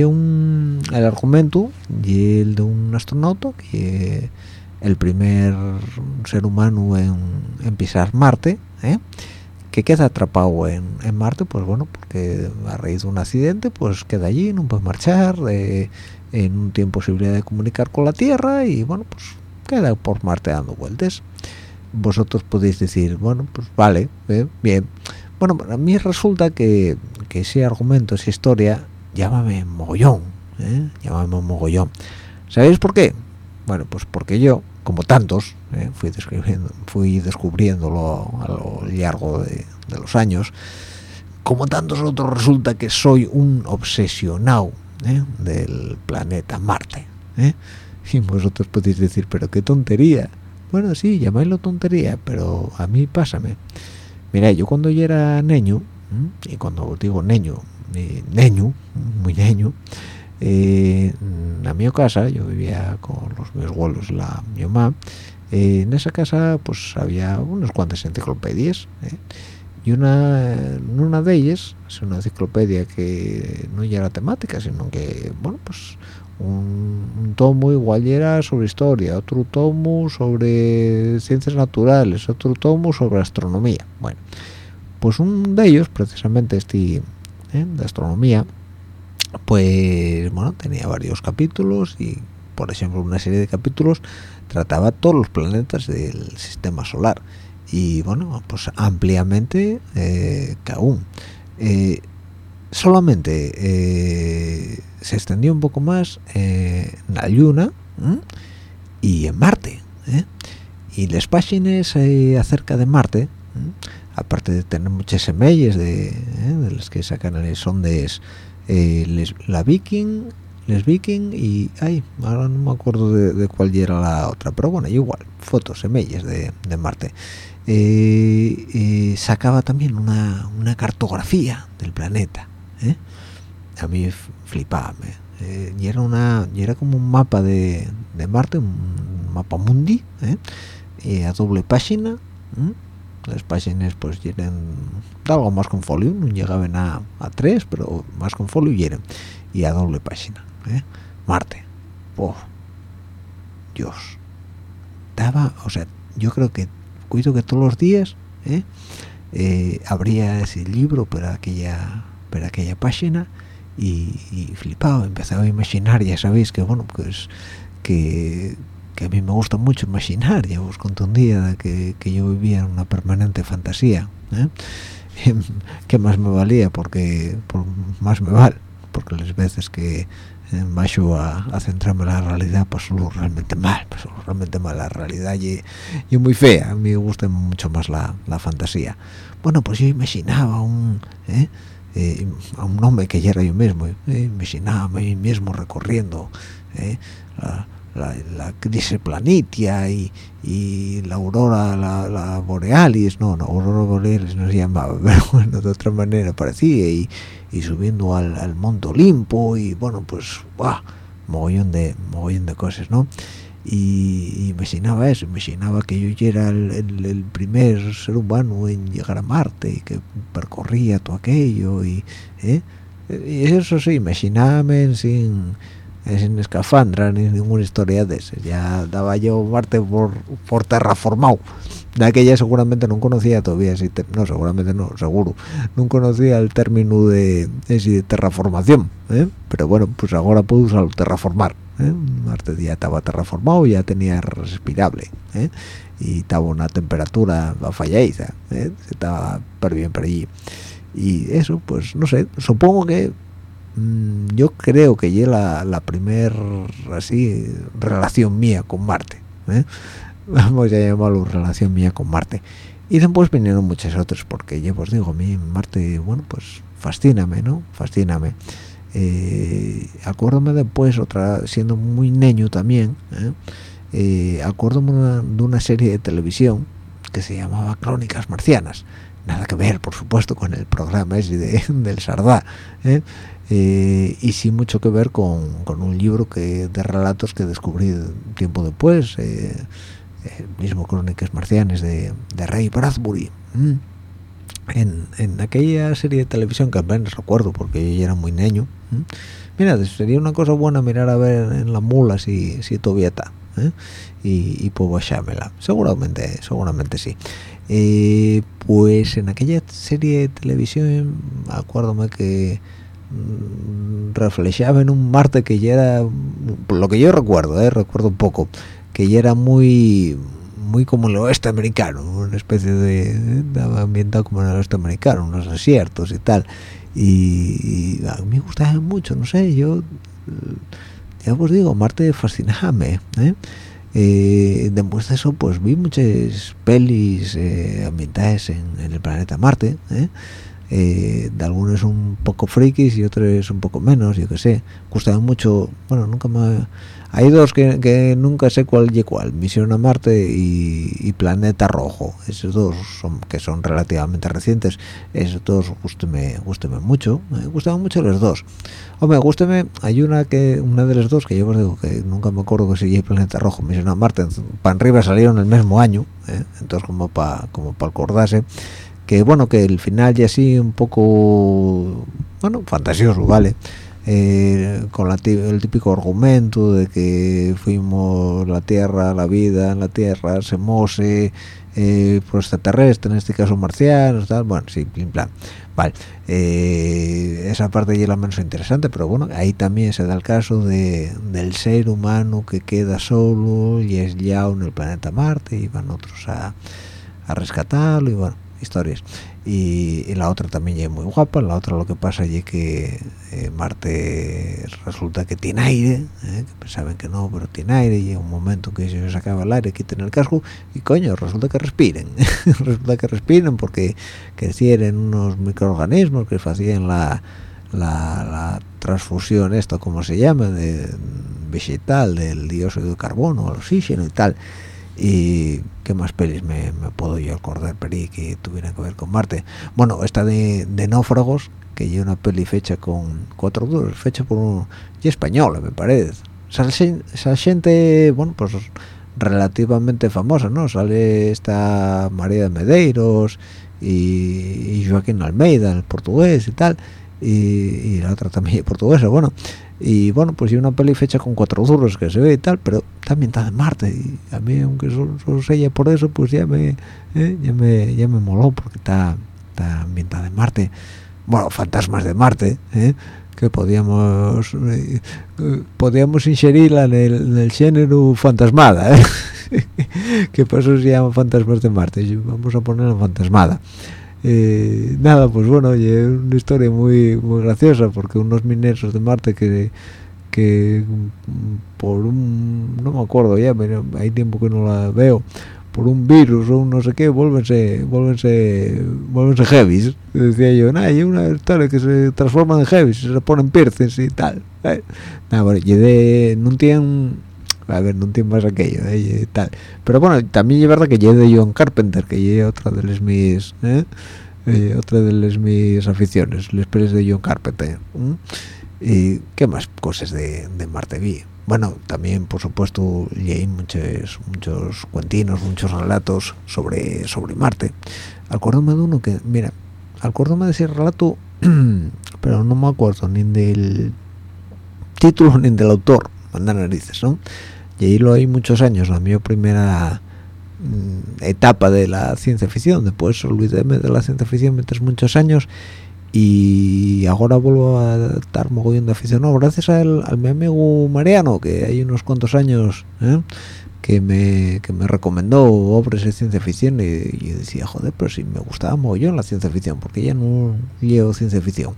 Speaker 2: un el argumento y el de un astronauta que el primer ser humano en, pisar Marte ¿eh? que queda atrapado en, Marte pues bueno porque a raíz de un accidente pues queda allí no puede marchar eh, un tiempo posibilidad de comunicar con la Tierra y bueno pues queda por Marte dando vueltas vosotros podéis decir bueno pues vale ¿eh? bien bueno, a mí resulta que, ese argumento, esa historia, llámame mogollón, ¿eh? llámame mogollón. ¿Sabéis por qué? Bueno, pues porque yo, como tantos, ¿eh? fui, fui descubriéndolo a lo largo de, los años, como tantos otros resulta que soy un obsesionado ¿eh? del planeta Marte. ¿eh? Y vosotros podéis decir, pero qué tontería. Bueno, sí, llamadlo tontería, pero a mí pásame. Mira, yo cuando yo era niño, y cuando digo niño, eh, niño, muy niño, eh, a mi casa, yo vivía con los mis abuelos, la mi mamá, eh, en esa casa pues había unas cuantas enciclopedias, ¿eh? y una, una de ellas, es una enciclopedia que no era temática, sino que, bueno, pues un, tomo igual era sobre historia, otro tomo sobre ciencias naturales, otro tomo sobre astronomía. Bueno, pues un de ellos, precisamente este ¿eh? de astronomía, pues bueno, tenía varios capítulos y, por ejemplo, una serie de capítulos trataba todos los planetas del sistema solar y, bueno, pues ampliamente eh, que aún eh, solamente se extendió un poco más en la Luna y en Marte. Y las páginas acerca de Marte, aparte de tener muchas semillas de, de las que sacan las sondes la Viking, les Viking y ay ahora no me acuerdo de, cuál era la otra pero bueno igual fotos semillas de, de Marte eh, eh, sacaba también una, una, cartografía del planeta ¿eh? A mí flipaba y era una y era como un mapa de, de Marte un mapa mundi a doble página las páginas pues tienen algo más con folio no llegaban a, a tres pero más con folio y y a doble página ¿eh? Marte. Oh, Dios. Daba, o sea, yo creo que cuido que todos los días ¿eh? Eh, habría ese libro para aquella, para aquella página y, y, flipado, empezaba a imaginar, ya sabéis que bueno, pues que, que a mí me gusta mucho imaginar, ya os conté un día que, que yo vivía en una permanente fantasía, que más me valía porque por más me vale, porque las veces que bajo a, a, centrarme en la realidad pues solo realmente mal pues realmente mal la realidad y, y, muy fea. A mí me gusta mucho más la, la fantasía. Bueno pues yo imaginaba un ¿eh? Eh, a un hombre que ya era yo mismo ¿eh? imaginaba a mí mismo recorriendo ¿eh? la, la, crisis planitia y, y la aurora la, la, borealis no, no aurora borealis no se llamaba pero bueno de otra manera parecía y y subiendo al, al Monte Olimpo y bueno pues ¡buah! mogollón de mogollón de cosas no y, imaginaba eso imaginaba que yo era el, primer ser humano en llegar a Marte y que percorría todo aquello y, ¿eh? y eso sí imaginaba sin sin escafandra ni ninguna historia de ese ya daba yo Marte por, por terraformado de aquella seguramente no conocía todavía no seguramente no seguro no conocía el término de, de terraformación ¿eh? pero bueno pues ahora puedo usarlo terraformar ¿eh? Marte ya estaba terraformado ya tenía respirable ¿eh? y estaba una temperatura fallaiza ¿eh? estaba per bien por allí y eso pues no sé supongo que mm, yo creo que ya la, la relación mía con Marte ¿eh? vamos a llamarlo relación mía con Marte y después vinieron muchas otras porque ya os digo a mí Marte bueno pues fascíname no fascíname eh, acuérdame después otra siendo muy niño también ¿eh? eh, acuérdame de una serie de televisión que se llamaba Crónicas Marcianas nada que ver por supuesto con el programa de, del Sardá ¿eh? Eh, y sí mucho que ver con, con, un libro que de relatos que descubrí tiempo después el mismo Crónicas Marcianas de, de Ray Bradbury en, en, aquella serie de televisión que apenas recuerdo porque yo era muy niño mira sería una cosa buena mirar a ver en la mula si, si todavía está ¿eh? y, y puedo bajármela seguramente seguramente sí eh, pues en aquella serie de televisión acuérdame que mmm, reflejaba en un Marte que ya era lo que yo recuerdo ¿eh? recuerdo un poco que ya era muy muy como el oeste americano, una especie de, de ambientado como el oeste americano, unos desiertos y tal. Y, y, a mí me gustaba mucho, no sé, yo ya os digo, Marte fascinaba ¿eh? Eh, después de eso pues vi muchas pelis eh, ambientadas en, en, el planeta Marte ¿eh? Eh, de algunos un poco frikis y otros un poco menos yo que sé gustaba mucho bueno nunca me hay dos que, que, nunca sé cuál y cuál Misión a Marte y, y, Planeta Rojo. Esos dos son que son relativamente recientes. Esos dos gústeme, mucho. Me gustaban mucho los dos. Hombre gústeme hay una que una de las dos que yo os digo que nunca me acuerdo que si Planeta Rojo Misión a Marte. Para arriba salieron el mismo año ¿eh? entonces como para como para acordarse que bueno que el final ya así un poco bueno fantasioso vale eh, con la, el típico argumento de que fuimos la tierra la vida en la tierra se mose eh, por extraterrestre en este caso marcianos tal bueno sí en plan vale eh, esa parte ya es la menos interesante pero bueno ahí también se da el caso de, del ser humano que queda solo y es ya en el planeta Marte y van otros a, a rescatarlo y bueno historias y, la otra también es muy guapa la otra lo que pasa es que eh, Marte resulta que tiene aire ¿eh? que pensaban que no pero tiene aire en un momento que se acaba el aire quiten el casco y coño resulta que respiren resulta que respiren porque crecieron unos microorganismos que hacían la, la, transfusión esto como se llama de vegetal del dióxido de carbono al oxígeno y tal y qué más pelis me, puedo yo acordar peri que tuvieran que ver con Marte bueno esta de, náufragos que lleva una peli fecha con cuatro duros fecha por un y española me parece. Esa gente bueno pues relativamente famosa no sale esta María de Medeiros y, Joaquín Almeida el portugués y tal y, y la otra también portuguesa. Bueno y bueno pues hay una peli fecha con cuatro duros que se ve y tal pero también está de Marte. Y a mí aunque solo, solo por eso pues ya me eh, ya me ya me moló porque está está ambientada en Marte. Bueno fantasmas de Marte ¿eh? que podíamos eh, podíamos inserirla en el, en el género fantasmada que por eso se llama fantasmas de Marte. Vamos a ponerla fantasmada eh, nada pues bueno es una historia muy muy graciosa porque unos mineros de Marte que que por un no me acuerdo ya pero hay tiempo que no la veo por un virus o un no sé qué vuélvense vuélvense vuélvense heavies. Decía yo nada hay una historia que se transforma en heavies se ponen pierces y tal nada bueno, de no tienen a ver, no entiendo más aquello ¿eh? tal. pero bueno, también es verdad que llegué de John Carpenter que es otra de las mis ¿eh? Eh, de las mis aficiones les pelis de John Carpenter y qué más cosas de, de Marte vi bueno, también por supuesto leí muchos muchos cuentinos, muchos relatos sobre sobre Marte acuérdame de uno que, mira acuérdame de ese relato pero no me acuerdo ni del título ni del autor manda narices, ¿no? Y ahí lo hay muchos años. La mi primera mm, etapa de la ciencia ficción. Después olvidéme de la ciencia ficción mientras muchos años. Y ahora vuelvo a estar mogollón de aficionado gracias al, mi amigo Mariano que hay unos cuantos años ¿eh? que me, que me recomendó obras de ciencia ficción y, y, decía joder pero si me gustaba mogollón la ciencia ficción porque ya no leo ciencia ficción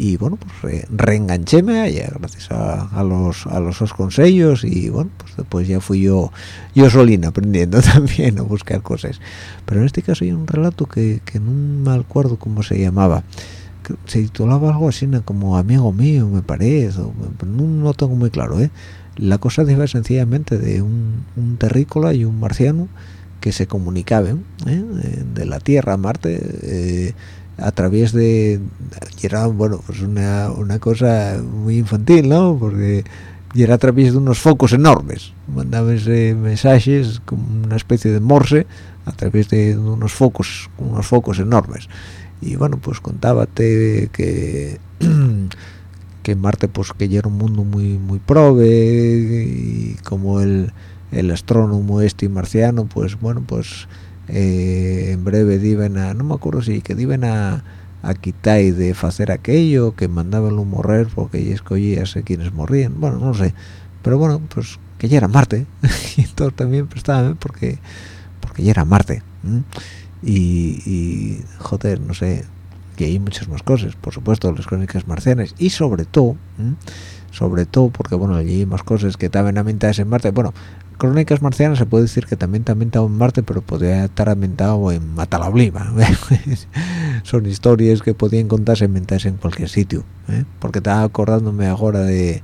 Speaker 2: y bueno pues reenganchéme allá gracias a, los a los dos consejos y bueno pues después ya fui yo yo solina aprendiendo también a buscar cosas pero en este caso hay un relato que, que no me acuerdo cómo se llamaba se titulaba algo así como amigo mío me parece no lo tengo muy claro ¿eh? la cosa iba sencillamente de un, un terrícola y un marciano que se comunicaban ¿eh? de la Tierra a Marte eh, a través de y era bueno pues una, una cosa muy infantil no porque y era a través de unos focos enormes. Mandaban mensajes como una especie de morse a través de unos focos unos focos enormes. Y bueno pues contábate que que Marte pues que ya era un mundo muy muy prove y como el el astrónomo este marciano pues bueno pues eh, en breve diven a no me acuerdo si que diven a a de hacer aquello que mandaban a morrer porque escogías a quienes morían bueno no sé. Pero bueno pues que ya era Marte. Y entonces también prestaban porque porque ya era Marte y, joder no sé que hay muchas más cosas por supuesto las crónicas marcianas y sobre todo sobre todo porque bueno hay más cosas que estaban ambientadas en Marte. Bueno Crónicas Marcianas se puede decir que también está ambientado en Marte, pero podría estar ambientado en Matalablima. Son historias que podían contarse en cualquier sitio. ¿eh? Porque estaba acordándome ahora de,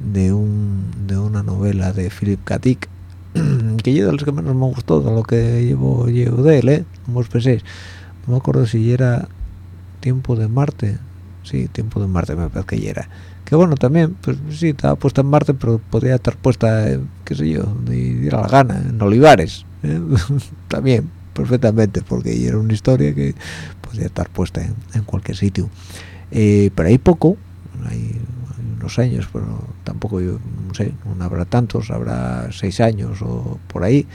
Speaker 2: de, un, de una novela de Philip K. Dick, que yo de los que menos me gustó, de lo que llevo, llevo de él, ¿eh? No os penséis. No me acuerdo si era Tiempo de Marte. Sí, Tiempo de Marte me parece que ya era que bueno también pues sí estaba puesta en Marte pero podría estar puesta qué sé yo de ir a la gana en Olivares ¿eh? también perfectamente porque era una historia que podría estar puesta en, cualquier sitio eh, pero hay poco hay, unos años pero tampoco yo no sé no habrá tantos habrá seis años o por ahí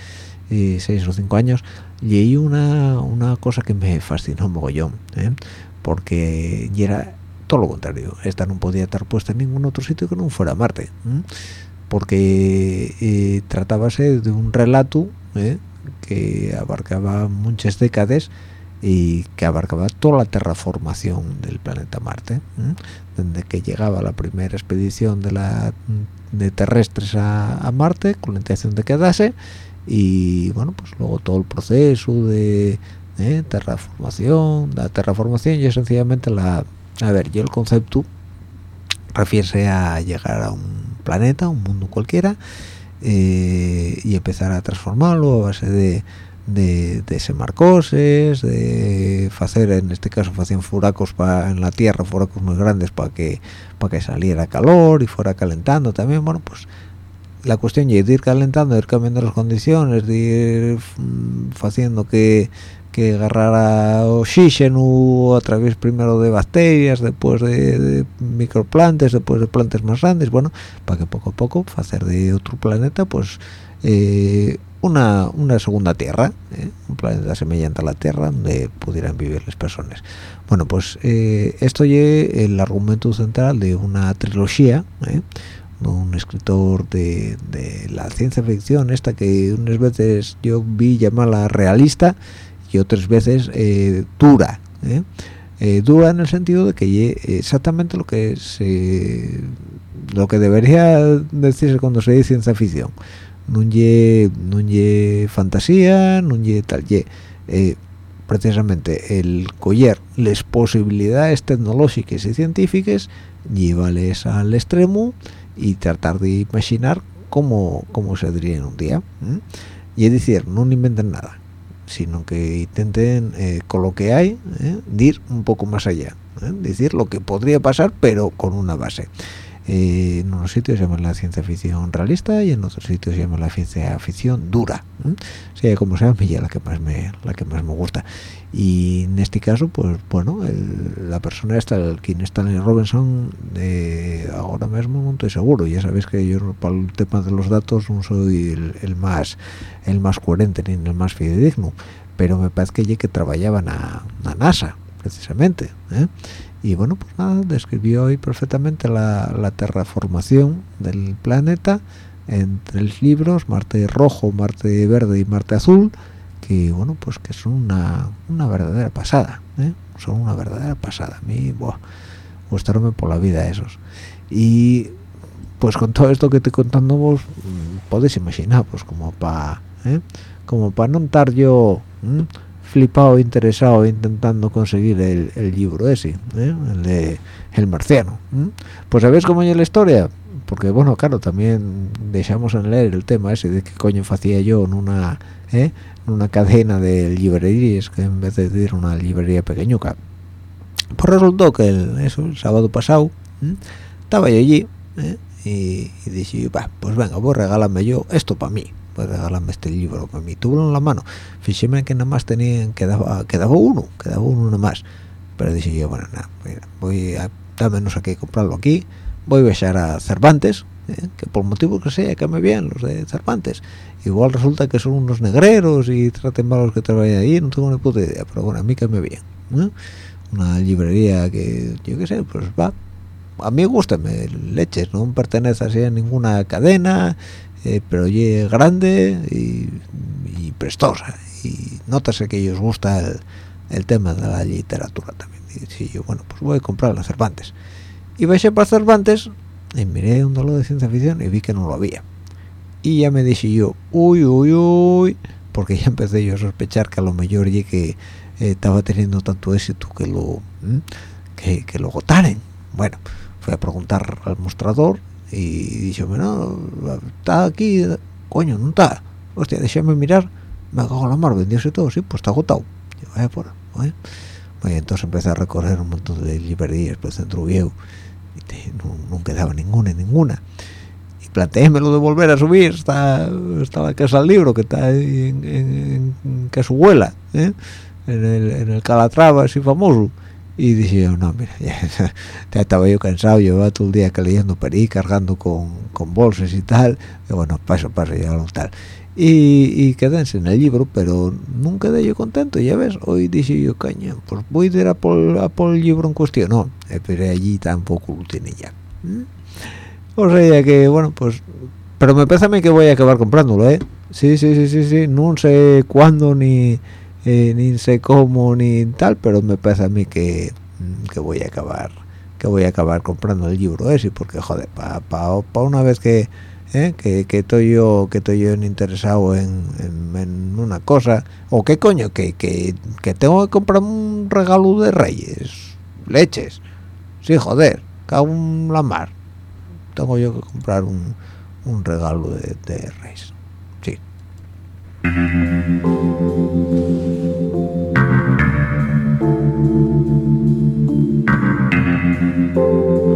Speaker 2: y seis o cinco años y hay una, una cosa que me fascinó mogollón ¿eh? porque era todo lo contrario esta no podía estar puesta en ningún otro sitio que no fuera Marte porque eh, tratábase de un relato ¿eh? que abarcaba muchas décadas y que abarcaba toda la terraformación del planeta Marte desde que llegaba la primera expedición de la de terrestres a, Marte con la intención de quedarse y bueno pues luego todo el proceso de ¿eh? terraformación la terraformación y sencillamente la a ver yo el concepto refiere a llegar a un planeta un mundo cualquiera eh, y empezar a transformarlo a base de de, de semarcoses, de hacer, en este caso, hacían furacos pa, en la tierra, furacos muy grandes para que para que saliera calor y fuera calentando también, bueno, pues la cuestión es de ir calentando, de ir cambiando las condiciones, de ir mm, haciendo que, que agarrara oxígeno a través primero de bacterias, después de, de, microplantas, después de plantas más grandes, bueno, para que poco a poco hacer de otro planeta, pues eh, una, una segunda tierra, ¿eh? un planeta semejante a la Tierra donde pudieran vivir las personas. Bueno, pues eh, esto es el argumento central de una trilogía, un escritor de, de, la ciencia ficción, esta que unas veces yo vi llamarla realista y otras veces dura. dura en el sentido de que exactamente lo que se lo que debería decirse cuando se dice ciencia ficción no ye, no ye fantasía, no ye tal, ye eh, precisamente el coller las posibilidades tecnológicas y científicas, llevarles al extremo y tratar de imaginar cómo, cómo se diría en un día. Y es decir, no inventen nada, sino que intenten eh, con lo que hay, ¿eh? ir un poco más allá, ¿eh? decir lo que podría pasar, pero con una base. Eh, en unos sitios se llama la ciencia ficción realista y en otros sitios se llama la ciencia ficción dura ¿eh? sea como sea me la que más me la que más me gusta y en este caso pues bueno la persona esta el quien está en Robinson eh, ahora mismo no estoy seguro ya sabéis que yo para el tema de los datos no soy el, más el más coherente ni el más fidedigno pero me parece que ya que trabajaban a, a NASA precisamente ¿eh? Y bueno pues nada describió hoy perfectamente la, la terraformación del planeta en tres libros Marte rojo Marte verde y Marte azul que bueno pues que son una, una verdadera pasada ¿eh? son una verdadera pasada a mí buah, gustaronme por la vida esos y pues con todo esto que estoy contando vos podéis imaginar pues como para ¿eh? como para no estar yo flipado interesado intentando conseguir el, el libro ese ¿eh? el de el marciano ¿eh? pues sabéis cómo es la historia porque bueno claro también dejamos en leer el tema ese de qué coño hacía yo en una ¿eh? en una cadena de librerías que en vez de ir una librería pequeñuca pues resultó que el, eso el sábado pasado estaba yo allí y, y dije pues venga pues regálame yo esto para mí pues regalarme este libro mí tuvo en la mano. Fíjeme que nada más tenían quedaba quedaba uno quedaba uno nada más. Pero dije yo bueno nada voy a menos aquí comprarlo aquí. Voy a echar a Cervantes ¿eh? que por motivo que sea que me bien los de Cervantes. Igual resulta que son unos negreros y traten malos que trabajan ahí no tengo ni puta idea pero bueno a mí que me bien ¿eh? una librería que yo qué sé pues va. A mí gusta me leches no pertenece así a ninguna cadena eh, pero oye grande y, y, prestosa. Y notase que ellos gusta el, el, tema de la literatura también. Y si yo bueno pues voy a comprar las Cervantes y bajé para Cervantes y miré un dolor de ciencia ficción y vi que no lo había. Y ya me dije yo uy uy uy porque ya empecé yo a sospechar que a lo mejor y que eh, estaba teniendo tanto éxito que lo que, que lo gotaren bueno fui a preguntar al mostrador y dije bueno está aquí coño no está hostia déjame mirar me cago en la mar vendióse todo sí pues está agotado yo, vaya por entonces empecé a recorrer un montón de librerías por el centro viejo y te, no, no, quedaba ninguna ninguna. Y planteémelo de volver a subir está, está la casa del libro que está en, en, en Casuela ¿eh? en el, en el Calatrava así famoso y dije yo, no, mira, ya, ya, estaba yo cansado, llevaba todo el día que leyendo perí, cargando con, con bolsas y tal, y bueno, paso, paso, ya lo tal. Y, y quédense en el libro, pero nunca quedé yo contento, ya ves, hoy dije yo, caña, pues voy a ir a por, a por el libro en cuestión, no, pero allí tampoco lo tiene ya. ¿Mm? O sea, que, bueno, pues, pero me mí que voy a acabar comprándolo, ¿eh? Sí, sí, sí, sí, sí, no sé cuándo ni eh, ni sé cómo ni tal pero me pasa a mí que, mm, que voy a acabar que voy a acabar comprando el libro ese porque joder para pa, pa una vez que, eh, que, estoy yo que estoy yo interesado en, en, una cosa o qué coño que, que, que tengo que comprar un regalo de reyes leches. Sí joder cago en la mar. Tengo yo que comprar un, un regalo de, de reyes
Speaker 1: thank
Speaker 2: you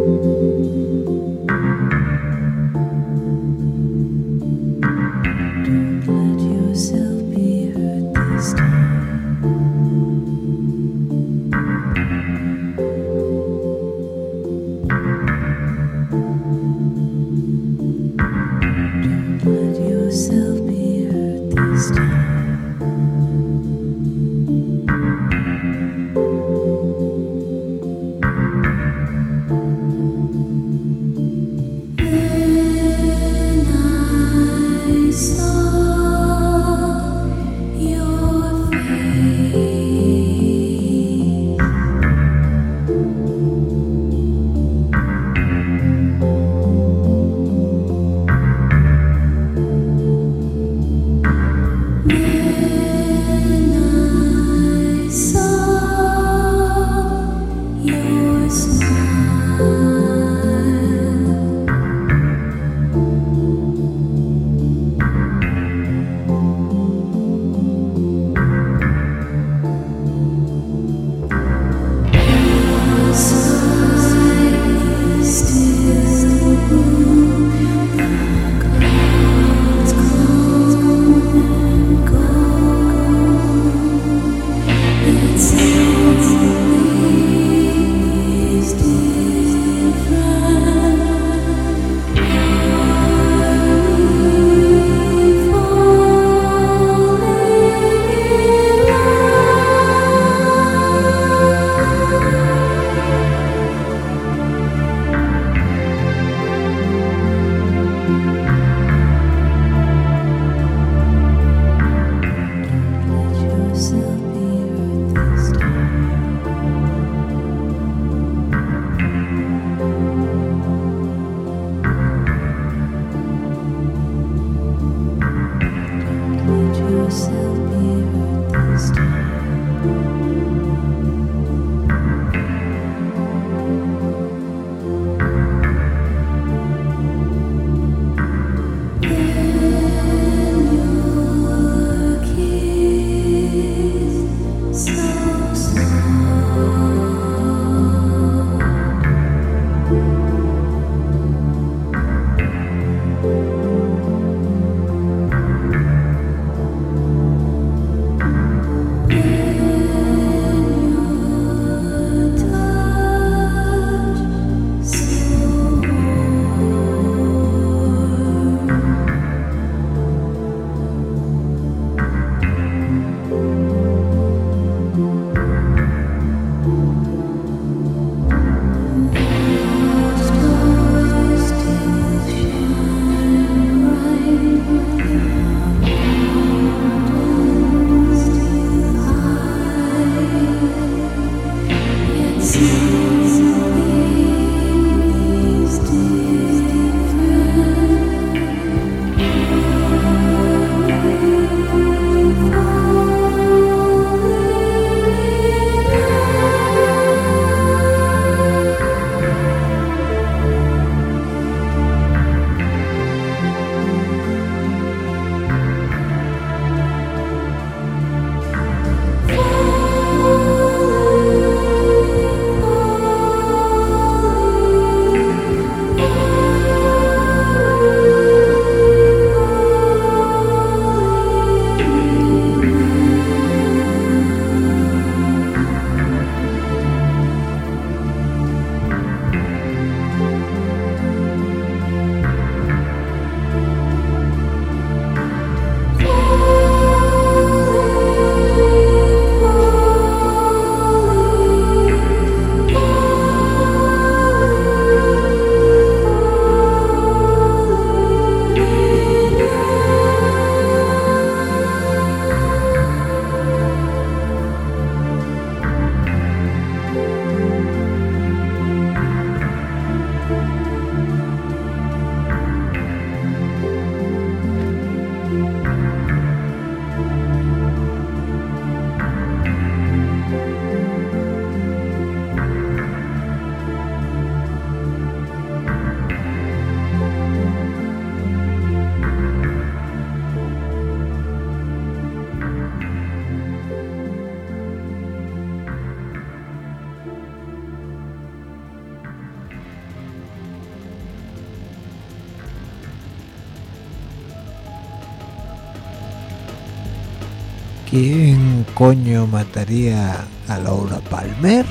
Speaker 2: coño mataría a Laura Palmer?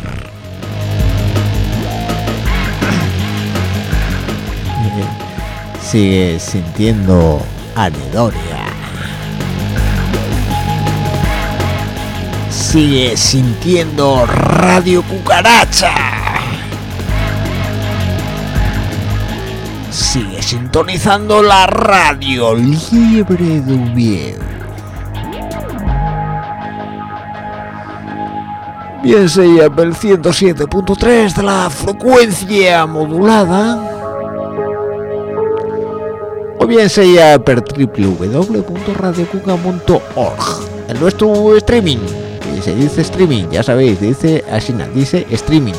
Speaker 2: Sigue sintiendo anedonia. Sigue sintiendo Radio Cucaracha. Sigue sintonizando la radio libre de Oviedo. Bien sea el 107.3 de la frecuencia modulada. O bien sea per www.radiocuca.org en nuestro streaming. Que se dice streaming ya sabéis dice así dice streaming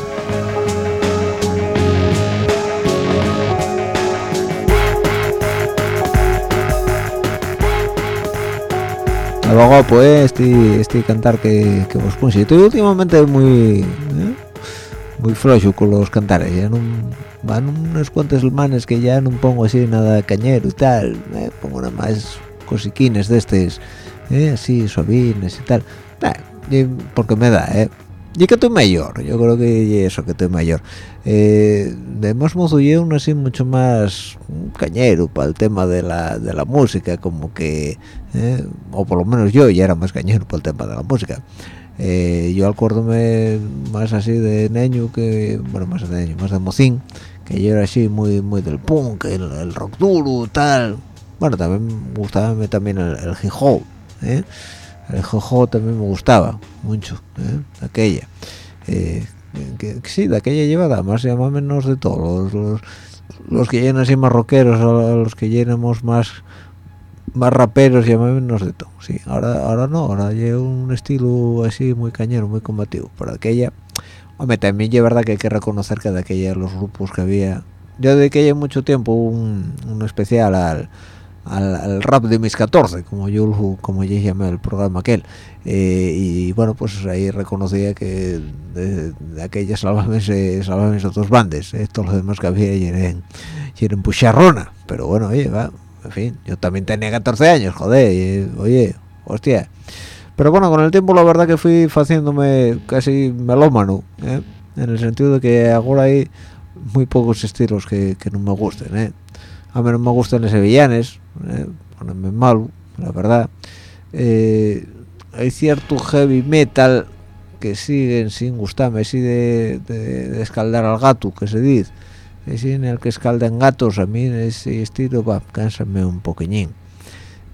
Speaker 2: Luego pues este, este cantar que, que vos puse. Estoy últimamente muy ¿eh? muy flojo con los cantares. Ya no van unos cuantos manes que ya no pongo así nada cañero y tal. ¿eh? Pongo nada más cosiquines de estos, ¿eh? así suavines y tal. Y porque me da, ¿eh? Y que estoy mayor, yo creo que eso, que estoy mayor. Eh, de más modo yo uno así mucho más cañero para el tema de la, de la música, como que, eh, o por lo menos yo ya era más cañero para el tema de la música. Eh, yo acuérdome más así de niño que, bueno, más de niño, más de mocín, que yo era así muy muy del punk, el, el rock duro, tal. Bueno, también gustaba también el, el hip hop, ¿eh? El jojo también me gustaba mucho ¿eh? aquella eh, sí de aquella llevada más ya más menos de todos los, los, los que llenan así más rockeros a los que llenamos más más raperos y más menos de todo sí ahora ahora no ahora lleva un estilo así muy cañero muy combativo pero aquella hombre también es verdad que hay que reconocer que de aquella los grupos que había yo de aquella mucho tiempo un especial al al, al, rap de mis 14 como yo como yo llamé el programa aquel eh, y bueno pues ahí reconocía que de, de aquellas salvamense salvamense otros bandes eh, todos los demás que había y eran, pucharrona pero bueno oye va en fin yo también tenía 14 años joder oye hostia pero bueno con el tiempo la verdad que fui haciéndome casi melómano ¿eh? en el sentido de que ahora hay muy pocos estilos que, que no me gusten ¿eh? A mí no me gustan los sevillanes eh, ponerme malo la verdad. Eh, hay cierto heavy metal que siguen sin gustarme así de, de, de, escaldar al gato que se dice así en el que escaldan gatos a mí ese estilo va cánsame un poquillín.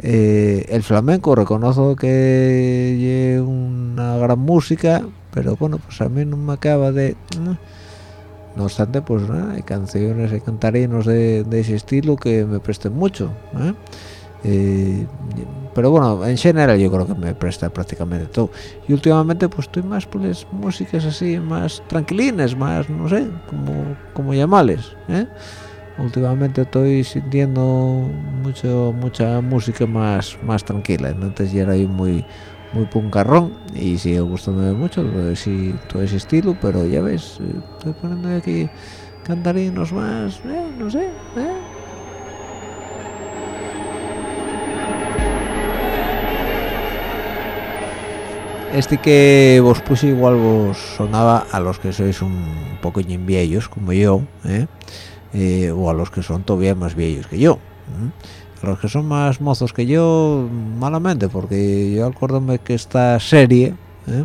Speaker 2: Eh, el flamenco reconozco que es una gran música pero bueno pues a mí no me acaba de no obstante pues ¿eh? hay canciones hay cantarinos de, de, ese estilo que me presten mucho ¿eh? Eh, pero bueno en general yo creo que me presta prácticamente todo y últimamente pues estoy más por las músicas así más tranquilines más no sé como como llamarles últimamente estoy sintiendo mucho mucha música más más tranquila antes ya era ahí muy muy puncarrón y sigue gustándome mucho todo ese, todo ese estilo pero ya ves estoy poniendo aquí cantarinos más eh, no sé eh. este que vos puse igual vos sonaba a los que sois un poco viejos como yo ¿eh? Eh, o a los que son todavía más viejos que yo los que son más mozos que yo malamente porque yo acuérdome que esta serie ¿eh?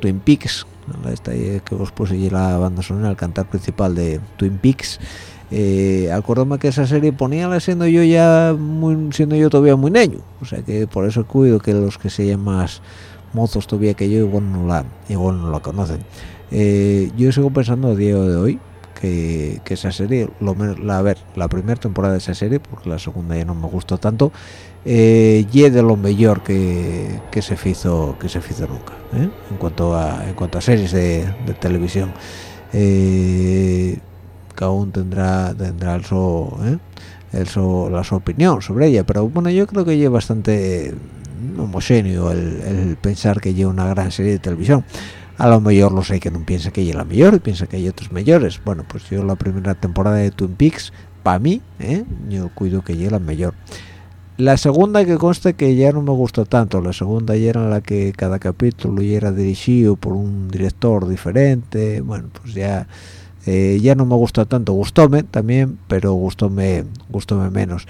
Speaker 2: Twin Peaks esta que vos puse la banda sonora el cantar principal de Twin Peaks eh, acuérdome que esa serie ponía siendo yo ya muy, siendo yo todavía muy niño o sea que por eso cuido que los que se llaman más mozos todavía que yo igual no la igual no la conocen. Eh, yo sigo pensando a día de hoy que, esa serie, la, a ver, la primera temporada de esa serie, porque la segunda ya no me gustó tanto, eh, de lo mejor que, que se hizo que se hizo nunca ¿eh? en cuanto a en cuanto a series de, televisión eh, cada uno tendrá tendrá ¿eh? el so- la su opinión sobre ella pero bueno yo creo que es bastante homogéneo el, el pensar que lleva una gran serie de televisión a lo mejor lo sé que no piensa que ella la mejor y piensa que hay otros mejores. Bueno pues yo la primera temporada de Twin Peaks para mí ¿eh? yo cuido que ella la mejor. La segunda que conste que ya no me gustó tanto, la segunda ya era la que cada capítulo ya era dirigido por un director diferente, bueno, pues ya eh, ya no me gustó tanto, gustóme también, pero gustóme, gustóme menos.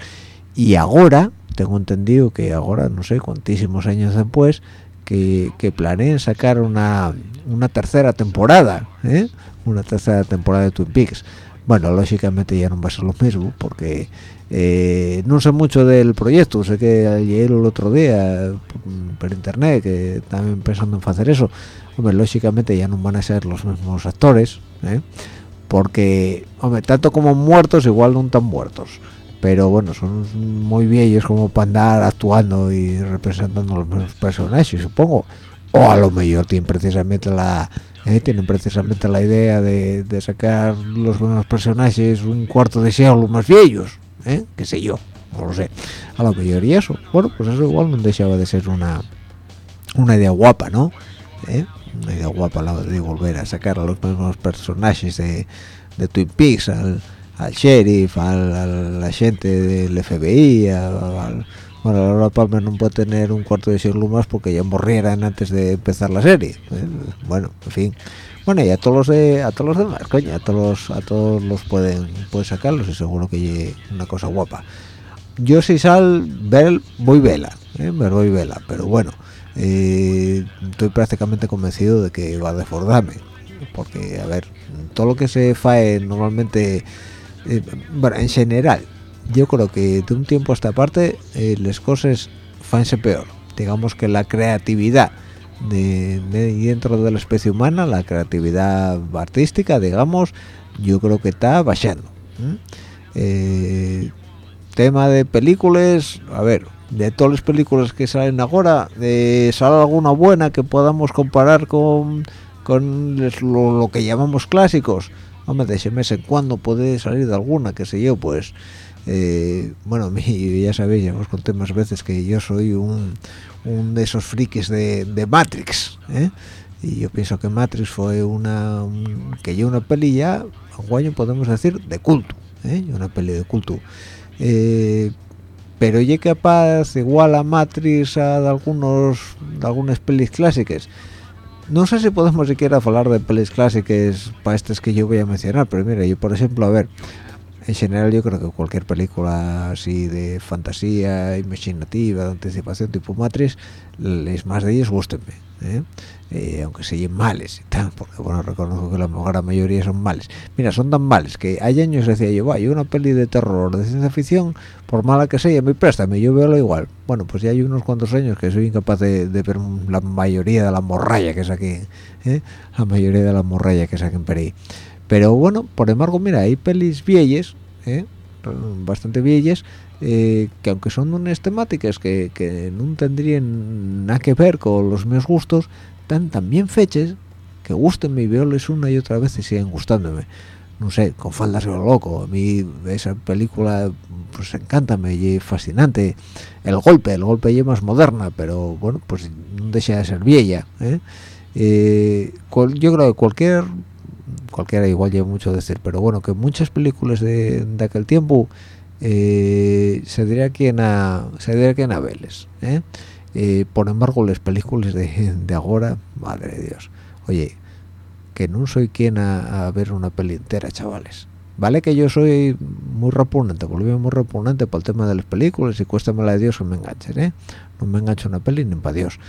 Speaker 2: Y ahora, tengo entendido que ahora, no sé, cuantísimos años después, que, planeen sacar una, una tercera temporada, ¿eh? una tercera temporada de Twin Peaks. Bueno, lógicamente ya no va a ser lo mismo, porque eh, no sé mucho del proyecto, sé que ayer el otro día por internet que también pensando en hacer eso, hombre, lógicamente ya no van a ser los mismos actores, ¿eh? porque, tanto como muertos igual no están muertos, pero bueno, son muy viejos como para andar actuando y representando los mismos personajes, supongo, o a lo mejor tienen precisamente la eh, precisamente la idea de, de sacar los mismos personajes un cuarto de siglo más viejos, ¿eh? qué sé yo, no lo sé, a lo mejor y eso, bueno, pues eso igual no dejaba de ser una una idea guapa, ¿no? ¿Eh? Una idea guapa la de volver a sacar a los mismos personajes de, de Twin Peaks, al, al sheriff, al, al agente del FBI, al, bueno, Laura Palmer no puede tener un cuarto de siglo más porque ya morrieran antes de empezar la serie. ¿eh? Bueno, en fin. Bueno, y a todos los de, a todos los demás, coño, a todos a todos los pueden pueden sacarlos y seguro que es una cosa guapa. Yo si sal ver voy vela, ¿eh? voy vela, pero bueno, eh, estoy prácticamente convencido de que va a desbordarme, porque a ver, todo lo que se fae normalmente, eh, bueno, en general, yo creo que de un tiempo a esta parte eh, las cosas faense peor. Digamos que la creatividad de, de- dentro de la especie humana, la creatividad artística, digamos, yo creo que está bajando. Eh, tema de películas, a ver, de todas las películas que salen ahora, eh, ¿sale alguna buena que podamos comparar con, con lo que llamamos clásicos? Hombre, de ese mes en cuando puede salir de alguna, qué sé yo, pues... eh, bueno, mí ya sabéis, ya os conté más veces que yo soy un, un de esos frikis de, de Matrix, ¿eh? y yo pienso que Matrix fue una un- que yo una peli ya guayo podemos decir de culto ¿eh? una peli de culto Eh, pero ya capaz igual a Matrix a de algunos de algunas pelis clásicas no sé si podemos siquiera hablar de pelis clásicas para estas que yo voy a mencionar pero mira yo por ejemplo a ver en general yo creo que cualquier película así de fantasía imaginativa de anticipación tipo Matrix les más de ellos gustenme ¿eh? Eh, aunque se lleven males y tal porque bueno reconozco que la gran mayoría son males mira son tan males que hay años decía yo vaya una peli de terror de ciencia ficción por mala que sea me préstame yo veo lo igual bueno pues ya hay unos cuantos años que soy incapaz de, de ver la mayoría de la morralla que saquen ¿eh? la mayoría de la morralla que saquen por ahí pero bueno por embargo mira hay pelis viejas ¿eh? bastante viejas eh, que aunque son unas temáticas que, que no tendrían nada que ver con los meus gustos tan bien fechas que gustenme y veoles una y otra vez y siguen gustándome no sé, con faldas veo loco a mí esa película pues encántame y fascinante el golpe, el golpe ya más moderna pero bueno, pues no deja de ser vieja ¿eh? Eh, cual- yo creo que cualquier cualquiera igual lleva mucho a decir pero bueno que muchas películas de, aquel tiempo eh, se diría que a, se diría que a veles ¿eh? Eh, por embargo las películas de, ahora madre de dios oye que no soy quien a, ver una peli entera chavales vale que yo soy muy repugnante volví muy repugnante por el tema de las películas y cuesta la de dios que me enganchen ¿eh? no me engancho una peli ni para dios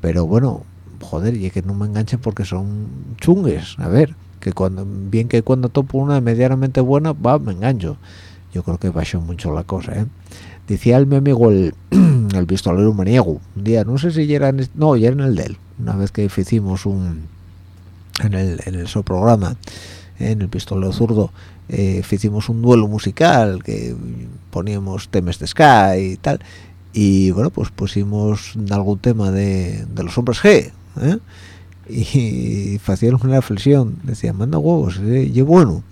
Speaker 2: pero bueno joder y que no me enganchen porque son chungues a ver que cuando bien que cuando topo una medianamente buena va me engancho yo creo que bajó mucho la cosa ¿eh? decía el mi amigo el, el pistolero maniego un día no sé si ya era en, no ya en el del una vez que hicimos un en el en el su programa en el pistolero zurdo eh, hicimos un duelo musical que poníamos temas de ska y tal y bueno pues pusimos algún tema de, de los hombres G ¿eh? Y hacían una reflexión decía manda huevos ¿eh? y bueno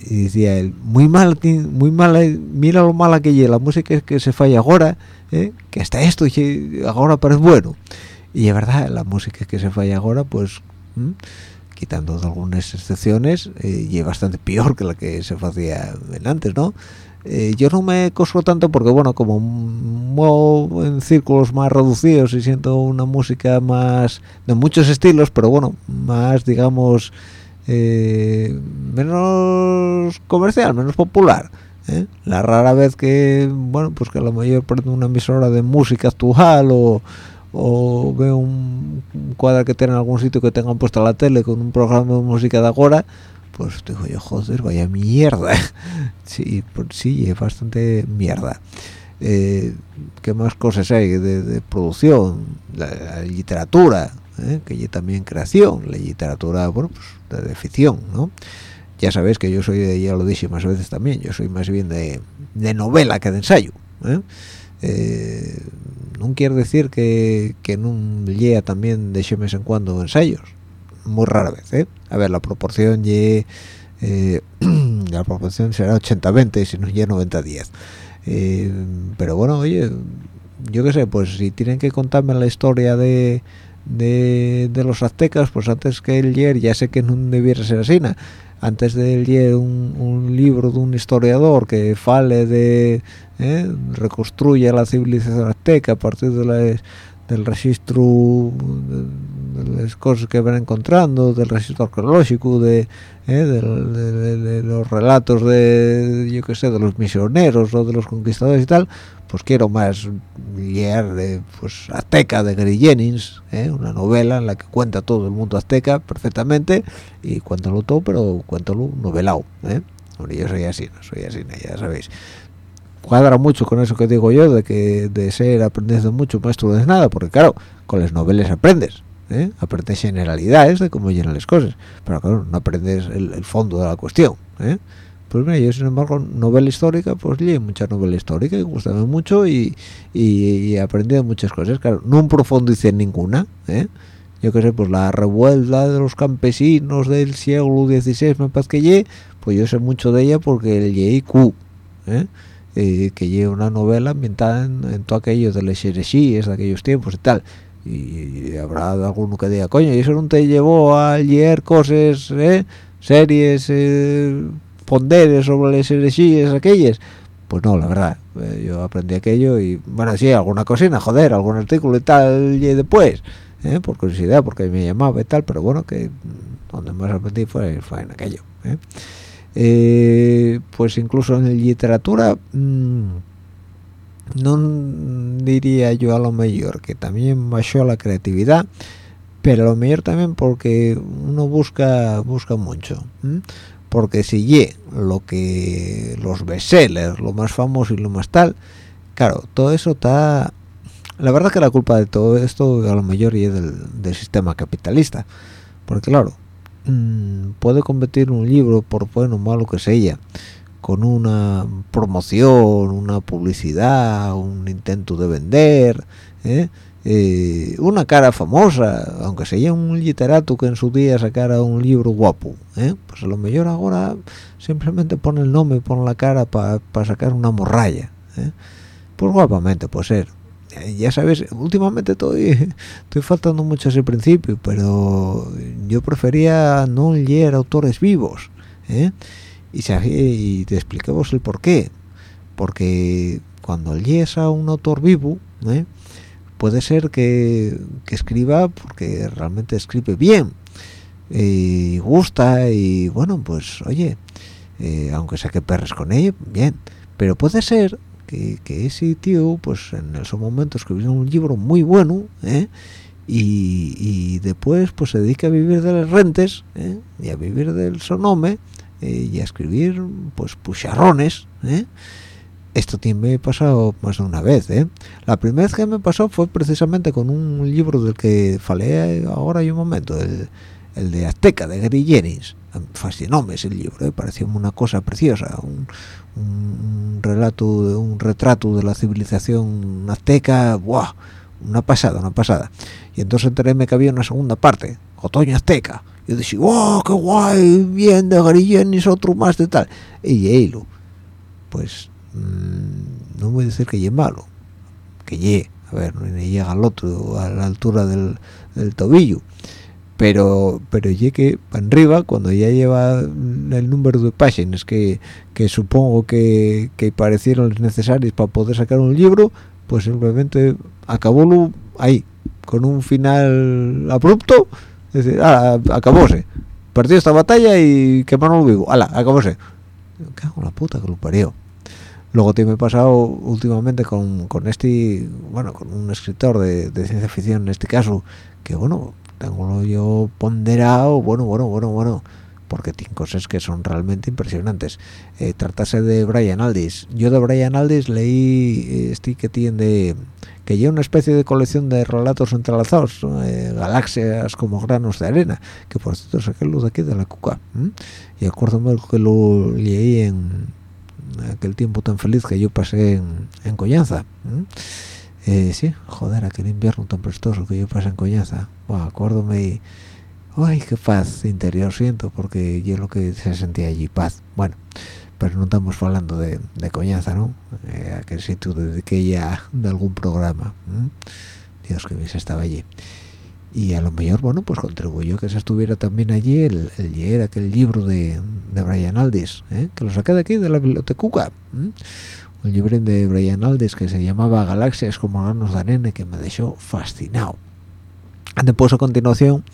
Speaker 2: y decía él muy mal muy mala mira lo mala que lleva la música es que se falla ahora ¿eh? que hasta esto ahora parece bueno y es verdad la música que se falla ahora pues quitando algunas excepciones eh, y es bastante peor que la que se hacía antes no Eh, yo no me coso tanto porque bueno como muevo en círculos más reducidos y siento una música más de muchos estilos pero bueno más digamos eh, menos comercial menos popular ¿eh? la rara vez que bueno pues que a lo mejor prendo una emisora de música actual o veo un, cuadro que tenga en algún sitio que tengan puesto la tele con un programa de música de ahora pues digo yo joder vaya mierda. Sí pues sí es bastante mierda. Eh, qué más cosas hay de, producción la, literatura ¿eh? que hay también creación la literatura bueno pues de, ficción no ya sabéis que yo soy de, ya lo dije más veces también yo soy más bien de, de novela que de ensayo ¿eh? Eh, no quiere decir que, que no lea también de vez en cuando ensayos muy rara vez ¿eh? a ver la proporción ye, eh, la proporción será 80-20 si no ya 90-10 eh, pero bueno oye yo qué sé pues si tienen que contarme la historia de de, los aztecas pues antes que el yer ya sé que no debiera ser así antes de leer un, un, libro de un historiador que fale de eh, reconstruye la civilización azteca a partir de del registro de, de, las cosas que van encontrando del registro arqueológico de, eh, de, de, de, los relatos de yo que sé de los misioneros o de los conquistadores y tal pues quiero más leer de pues azteca de Gary Jennings ¿eh? una novela en la que cuenta todo el mundo azteca perfectamente y cuéntalo todo pero cuéntalo novelado ¿eh? yo soy así no soy así ya sabéis cuadra mucho con eso que digo yo de que de ser aprendiendo mucho maestro de nada porque claro con las novelas aprendes ¿eh? aprendes generalidades de cómo llenan las cosas pero claro no aprendes el, el fondo de la cuestión ¿eh? pues mira, yo sin embargo novela histórica pues leí mucha novela histórica y gustaba mucho y, y, y aprendí muchas cosas claro no profundicé en ninguna ¿eh? yo qué sé pues la revuelta de los campesinos del siglo XVI me parece que llegué pues yo sé mucho de ella porque leí Q ¿eh? eh, que lleva una novela ambientada en, en, todo aquello de las heresías de aquellos tiempos y tal y, y, habrá alguno que diga coño y eso no te llevó a leer cosas ¿eh? series eh, ponderes sobre las heresías aquellas pues no la verdad eh, yo aprendí aquello y bueno sí alguna cocina joder algún artículo y tal y después ¿eh? por curiosidad porque me llamaba y tal pero bueno que donde más aprendí fue, fue en aquello ¿eh? Eh, pues incluso en literatura mmm, no diría yo a lo mejor que también bajó la creatividad pero a lo mejor también porque uno busca busca mucho porque si ye lo que los bestsellers lo más famoso y lo más tal claro todo eso está la verdad que la culpa de todo esto a lo mejor es del, del sistema capitalista porque claro mmm, puede competir un libro por bueno o malo que sea con una promoción una publicidad un intento de vender ¿eh? eh, una cara famosa, aunque sea un literato que en su día sacara un libro guapo, ¿eh? pues a lo mejor ahora simplemente pone el nombre, pone la cara para pa sacar una morralla, ¿eh? pues guapamente puede ser. Eh, ya sabes, últimamente estoy, estoy faltando mucho ese principio, pero yo prefería no leer autores vivos, ¿eh? Y, te explicamos el por qué, porque cuando lees a un autor vivo, ¿eh? puede ser que, que, escriba porque realmente escribe bien y gusta y bueno pues oye eh, aunque sea que perres con ello bien pero puede ser que, ese tío pues en esos momentos escribió un libro muy bueno ¿eh? y, y, después pues se dedica a vivir de las rentes ¿eh? y a vivir del sonome eh, y a escribir pues pucharrones ¿eh? esto me ha pasado más de una vez ¿eh? la primera vez que me pasó fue precisamente con un libro del que falé ahora hay un momento el, el de Azteca de Gary Jennings fascinóme ese libro ¿eh? pareció una cosa preciosa un, un, relato un retrato de la civilización azteca ¡buah! una pasada una pasada y entonces enteréme que había una segunda parte otoño azteca yo decía ¡wow! ¡qué guay! bien de Gary Jennings otro más de tal y Eilo pues mmm, no voy a decir que ye malo que ye a ver no llega al otro a la altura del, tobillo pero pero ye que para arriba cuando ya lleva el número de páginas que, que supongo que, que parecieron necesarias para poder sacar un libro pues simplemente acabó ahí con un final abrupto es decir ah, acabóse perdió esta batalla y quemaron lo vivo. Ala acabóse cago en la puta que lo parió luego te me he pasado últimamente con, con este bueno con un escritor de, de ciencia ficción en este caso que bueno tengo yo ponderado bueno bueno bueno bueno porque tiene cosas que son realmente impresionantes eh, tratase de Brian Aldiss yo de Brian Aldiss leí este que tiene que lleva una especie de colección de relatos entrelazados eh, galaxias como granos de arena que por cierto saqué luz de aquí de la cuca y acuérdame que lo leí en aquel tiempo tan feliz que yo pasé en, en Coñanza. Eh, sí, joder, aquel invierno tan prestoso que yo pasé en Coñaza. Bueno, acuérdome. ¡Ay, qué paz interior siento! Porque yo lo que se sentía allí, paz. Bueno, pero no estamos hablando de, de Coñaza, ¿no? Aquel sitio dediqué ya de algún programa. Dios, que bien se estaba allí. Y a lo mejor, bueno, pues contribuyó que se estuviera también allí el, el aquel libro de, de Brian Aldiss, ¿eh? que lo saqué de aquí, de la biblioteca. un libro de Brian Aldiss que se llamaba Galaxias como granos de arena que me dejó fascinado. Después a continuación,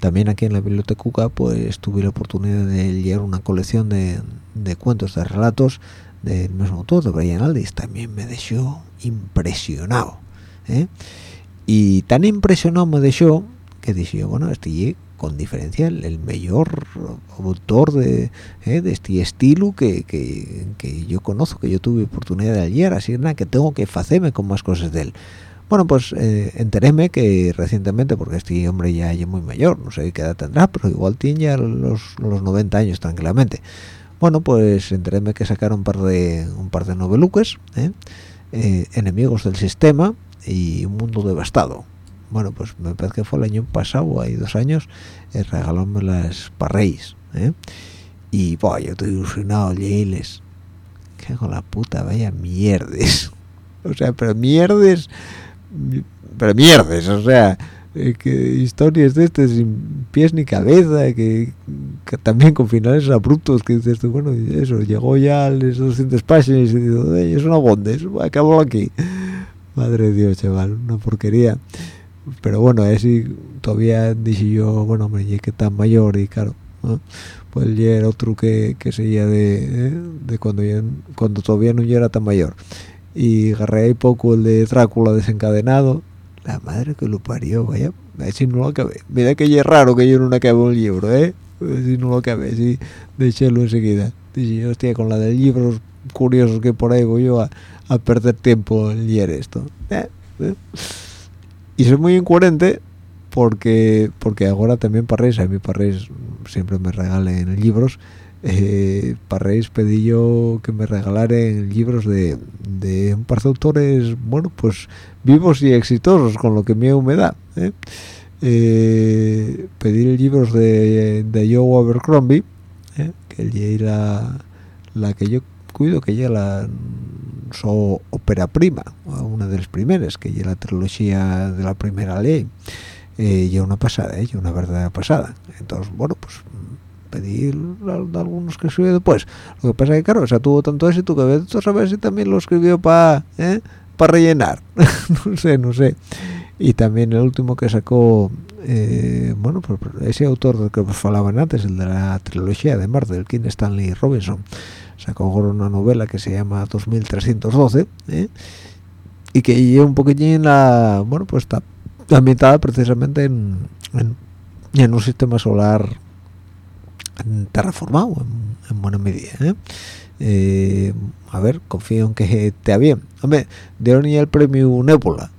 Speaker 2: también aquí en la biblioteca pues tuve la oportunidad de leer una colección de, de cuentos, de relatos del mismo autor, de Brian Aldiss, también me dejó impresionado. ¿eh? Y tan impresionado me dejó que dije, bueno, este con diferencia el mejor autor de, eh, de este estilo que, que, que, yo conozco, que yo tuve oportunidad de ayer, así que tengo que hacerme con más cosas de él. Bueno, pues eh, enteréme que recientemente, porque este hombre ya es muy mayor, no sé qué edad tendrá, pero igual tiene ya los, los 90 años tranquilamente. Bueno, pues enteréme que sacaron un par de, un par de noveluques, ¿eh? Eh, Enemigos del Sistema y Un Mundo Devastado bueno pues me parece que fue el año pasado hay dos años regalóme las parreis ¿eh? y pues yo estoy ilusionado leíles que con la puta vaya mierdes o sea pero mierdes pero mierdes o sea eh, que historias de estas sin pies ni cabeza que, también con finales abruptos que dices tú bueno eso llegó ya a las 200 páginas y digo es una bonde acabó aquí madre de Dios chaval una porquería pero bueno, así todavía dije yo, bueno, hombre, ya que tan mayor y claro, ¿no? pues ya era otro que, que sería de, cuando, ya, cuando todavía no era tan mayor. Y agarré ahí poco el de Drácula desencadenado, la madre que lo parió, vaya, así no lo acabé. Mira que es raro que yo no acabe un libro, ¿eh? Si no lo acabé, así, déchelo enseguida. Dije hostia, con la de libros curiosos que por ahí voy yo a, perder tiempo en leer esto. ¿Eh? ¿Eh? y soy muy incoherente porque porque ahora también Parrés, a mí Parrés siempre me regalen libros eh, Parrés pedí yo que me regalaren libros de, un par de autores bueno pues vivos y exitosos con lo que me humedad ¿eh? Eh, pedir libros de, de Joe Abercrombie ¿eh? que ya la, la que yo cuido que ya la su ópera prima, una de las primeras, que ya la trilogía de la primera ley, eh, ya una pasada, eh, una verdadera pasada. Entonces, bueno, pues pedí algunos que escribió después. Lo que pasa es que, claro, o sea, tuvo tanto éxito que a veces sabes si también lo escribió para ¿eh? para rellenar. no sé, no sé. Y también el último que sacó, eh, bueno, pues ese autor del que os hablaban antes, el de la trilogía de Marte, el King Stanley Robinson, sacó una novela que se llama 2312 ¿eh? y que lleva un poquitín la bueno pues está ambientada precisamente en, en, en un sistema solar terraformado en, en buena medida ¿eh? Eh, a ver confío en que te bien hombre dieron ya el premio Nebula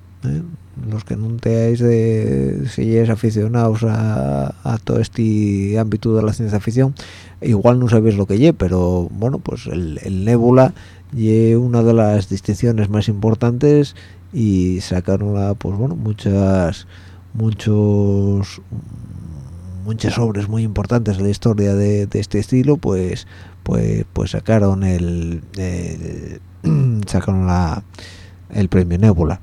Speaker 2: los que no teáis de si es aficionados a, a todo este ámbito de la ciencia ficción igual no sabéis lo que lle pero bueno pues el, el Nebula y una de las distinciones más importantes y sacaron pues bueno muchas muchos muchas obras muy importantes de la historia de, este estilo pues pues pues sacaron el, sacaron la el premio Nebula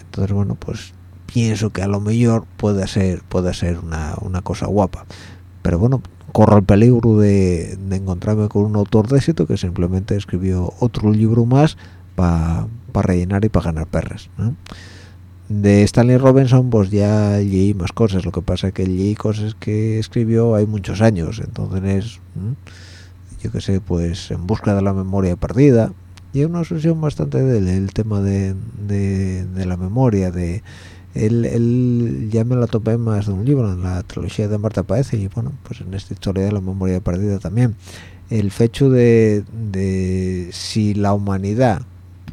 Speaker 2: entonces bueno pues pienso que a lo mejor puede ser puede ser una, una cosa guapa pero bueno corro el peligro de, encontrarme con un autor de éxito que simplemente escribió otro libro más para rellenar y para ganar perras. De Stanley Robinson pues ya leí más cosas. Lo que pasa es que leí cosas que escribió hay muchos años. Entonces yo que sé pues en busca de la memoria perdida. Y una obsesión bastante del el tema de la memoria de él, él, ya me la topé más de un libro en la trilogía de Marta Paez y bueno pues en esta historia de la memoria perdida también. El hecho de, de si la humanidad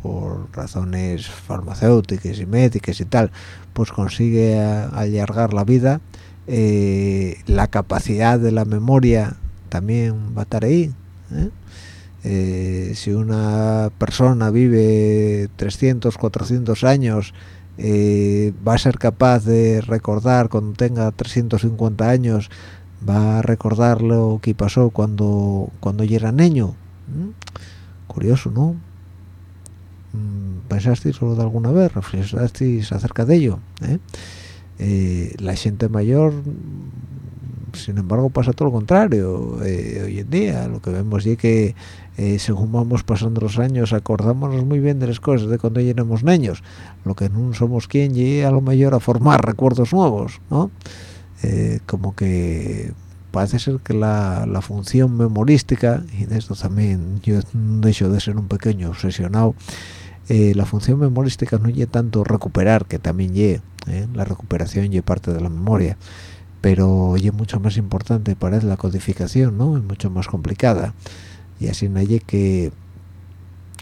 Speaker 2: por razones farmacéuticas y médicas y tal pues consigue alargar la vida eh, la capacidad de la memoria también va a estar ahí ¿eh? Eh, si una persona vive 300 400 años va a ser capaz de recordar cuando tenga 350 años va a recordar lo que pasó cuando cuando ya era niño curioso no pensasteis solo de alguna vez reflexionasteis acerca de ello ¿Eh? Eh, la gente mayor sin embargo pasa todo lo contrario eh, hoy en día lo que vemos es que eh, según vamos pasando los años acordámonos muy bien de las cosas de cuando éramos niños lo que no somos quien llegue a lo mejor a formar recuerdos nuevos ¿no? Eh, como que parece ser que la, la, función memorística y de esto también yo dejo de ser un pequeño obsesionado eh, la función memorística no es tanto recuperar que también ye la recuperación y parte de la memoria pero es mucho más importante parece la codificación no es mucho más complicada. Y así no hay que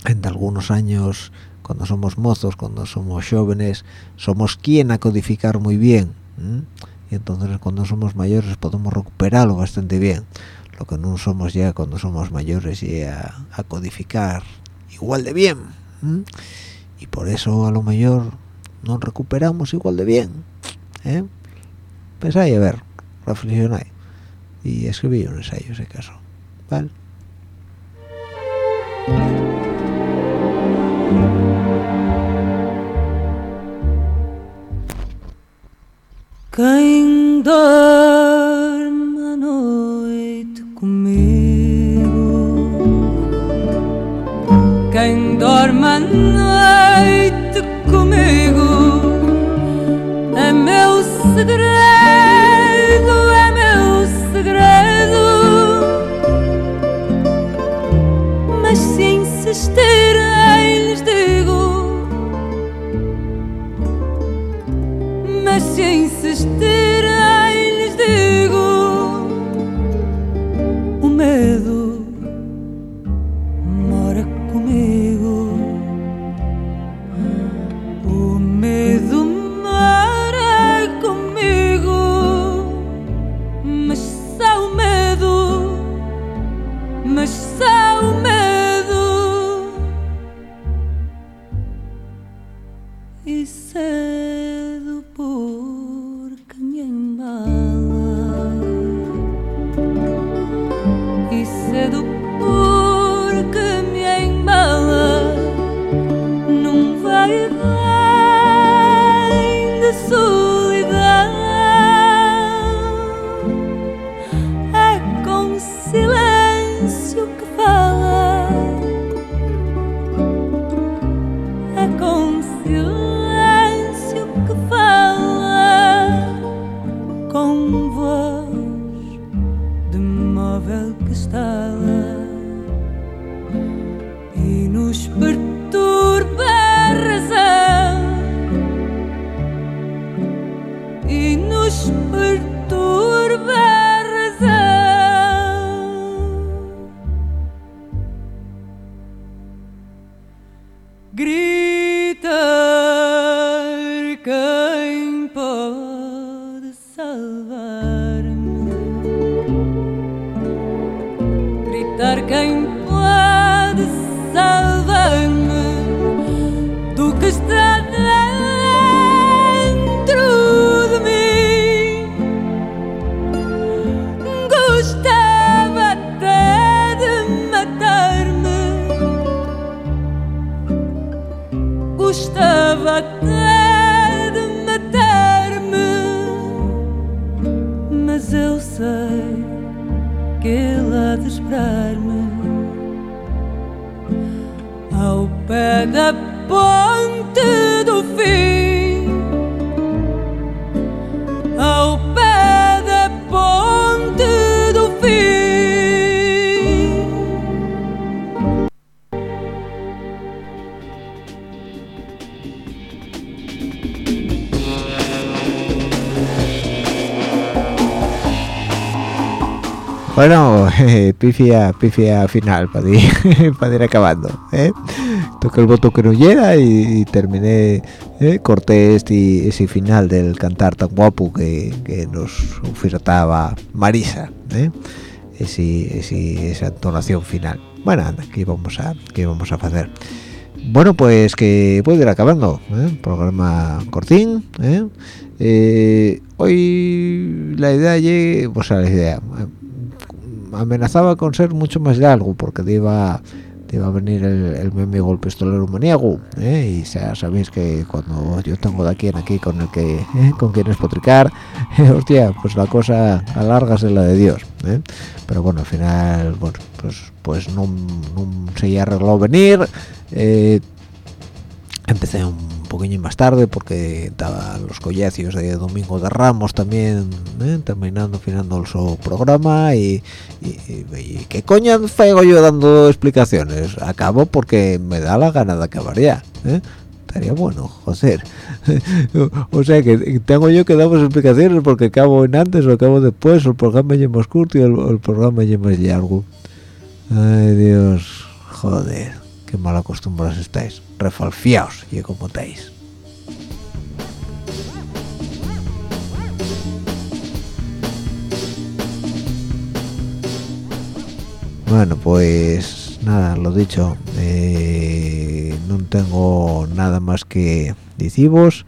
Speaker 2: en algunos años cuando somos mozos cuando somos jóvenes somos quien a codificar muy bien ¿eh? y entonces cuando somos mayores podemos recuperarlo bastante bien. Lo que no somos ya cuando somos mayores y a, a codificar igual de bien y por eso a lo mejor no recuperamos igual de bien ¿eh? pensáis a ver reflexionáis y escribí un ensayo ese caso ¿vale?
Speaker 1: melhor noite comigo é meu segredo.
Speaker 2: The. Pifia, pifia final para ir, para ir acabando. ¿eh? Toqué el voto que no llega y, terminé, ¿eh? corté este, ese final del cantar tan guapo que, que nos ofertaba Marisa. ¿eh? Ese, ese, esa entonación final. Bueno, anda, ¿qué vamos a, qué vamos a hacer? Bueno, pues que puede ir acabando. ¿eh? Programa cortín. ¿eh? Eh, hoy la idea, llegue, pues la idea amenazaba con ser mucho más largo porque iba iba a venir el, el mi el pistolero maniego ¿eh? y ya sabéis que cuando yo tengo de aquí en aquí con el que ¿eh? con quien espotricar hostia pues la cosa alargase la de Dios ¿eh? pero bueno al final bueno pues pues no, no se arregló venir empecé un poquillo más tarde porque estaban los collacios de Domingo de Ramos también ¿eh? terminando finando el su programa y, y, qué coño fego yo dando explicaciones acabo porque me da la gana de acabar ya ¿eh? estaría bueno joder o sea que tengo yo que dar explicaciones porque acabo en antes o acabo después el programa ya más corto y el, programa ya más largo ay Dios joder qué mal acostumbrados estáis. Refalfiaos y como estáis bueno pues nada lo dicho eh, no tengo nada más que deciros.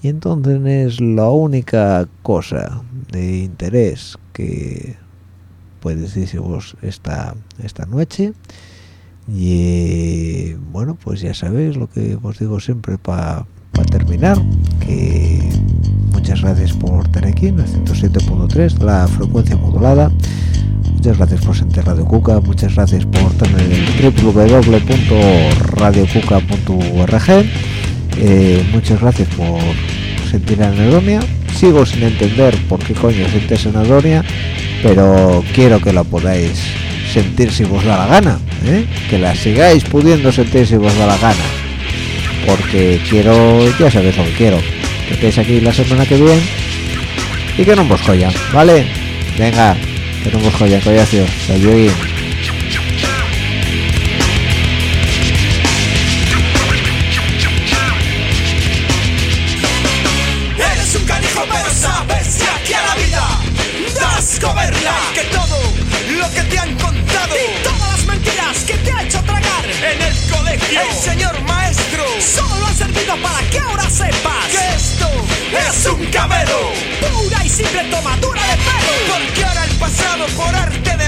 Speaker 2: Y entonces es la única cosa de interés que puedes deciros esta esta noche y bueno pues ya sabéis lo que os digo siempre para terminar que muchas gracias por estar aquí en el 107.3 la frecuencia modulada. Muchas gracias por sentir Radio Cuca muchas gracias por en el www.radiocuca.org eh, muchas gracias por sentir anedonia. Sigo sin entender por qué coño sientes anedonia pero quiero que la podáis sentir si vos da la gana ¿eh? que la sigáis pudiendo sentir si vos da la gana. Porque quiero ya sabéis lo que quiero. Que estéis aquí la semana que viene y que no vos joyan vale venga que no vos joyan collacio
Speaker 3: para que ahora sepas que esto es un cabelo pura y simple tomadura de pelo. Porque ahora el pasado por arte de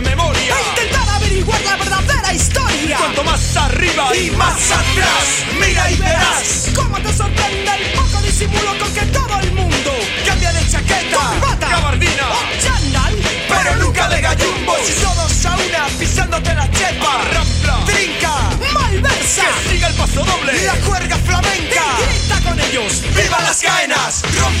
Speaker 3: memoria. E intentar averiguar la verdadera historia. Cuanto más arriba y más atrás mira y verás cómo te sorprende el poco disimulo con que todo el mundo cambia de chaqueta corbata gabardina o chándal pero nunca de gallumbos. y todos a una pisándote la chepa. Rampla trinca malversa que siga el paso doble. la cuerda flamenca. Y grita con ellos viva las caenas. Rompe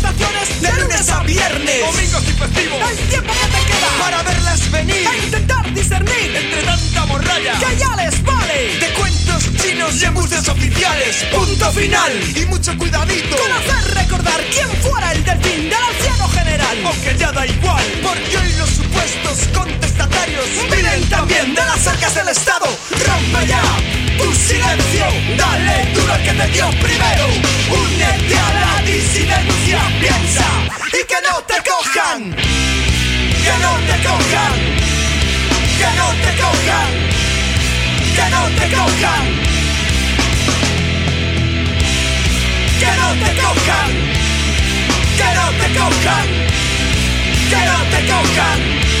Speaker 3: de lunes a viernes. Domingos y festivos. El tiempo que te queda Para verlas venir. E intentar discernir Entre tanta morralla Que ya les vale. De cuentos chinos y embuses oficiales. Punto punto final. Y mucho cuidadito. Con hacer recordar quién fuera el delfín del anciano general. Aunque ya da igual, porque hoy los supuestos contestatarios vienen también de las arcas del Estado. Rompe ya tu silencio, dale duro al que te dio primero. Únete a la disidencia, piensa y que no te cojan. Que no te cojan. Que no te cojan. Que no te cojan. Que no te cojan. Que no te cojan. Que no te cojan.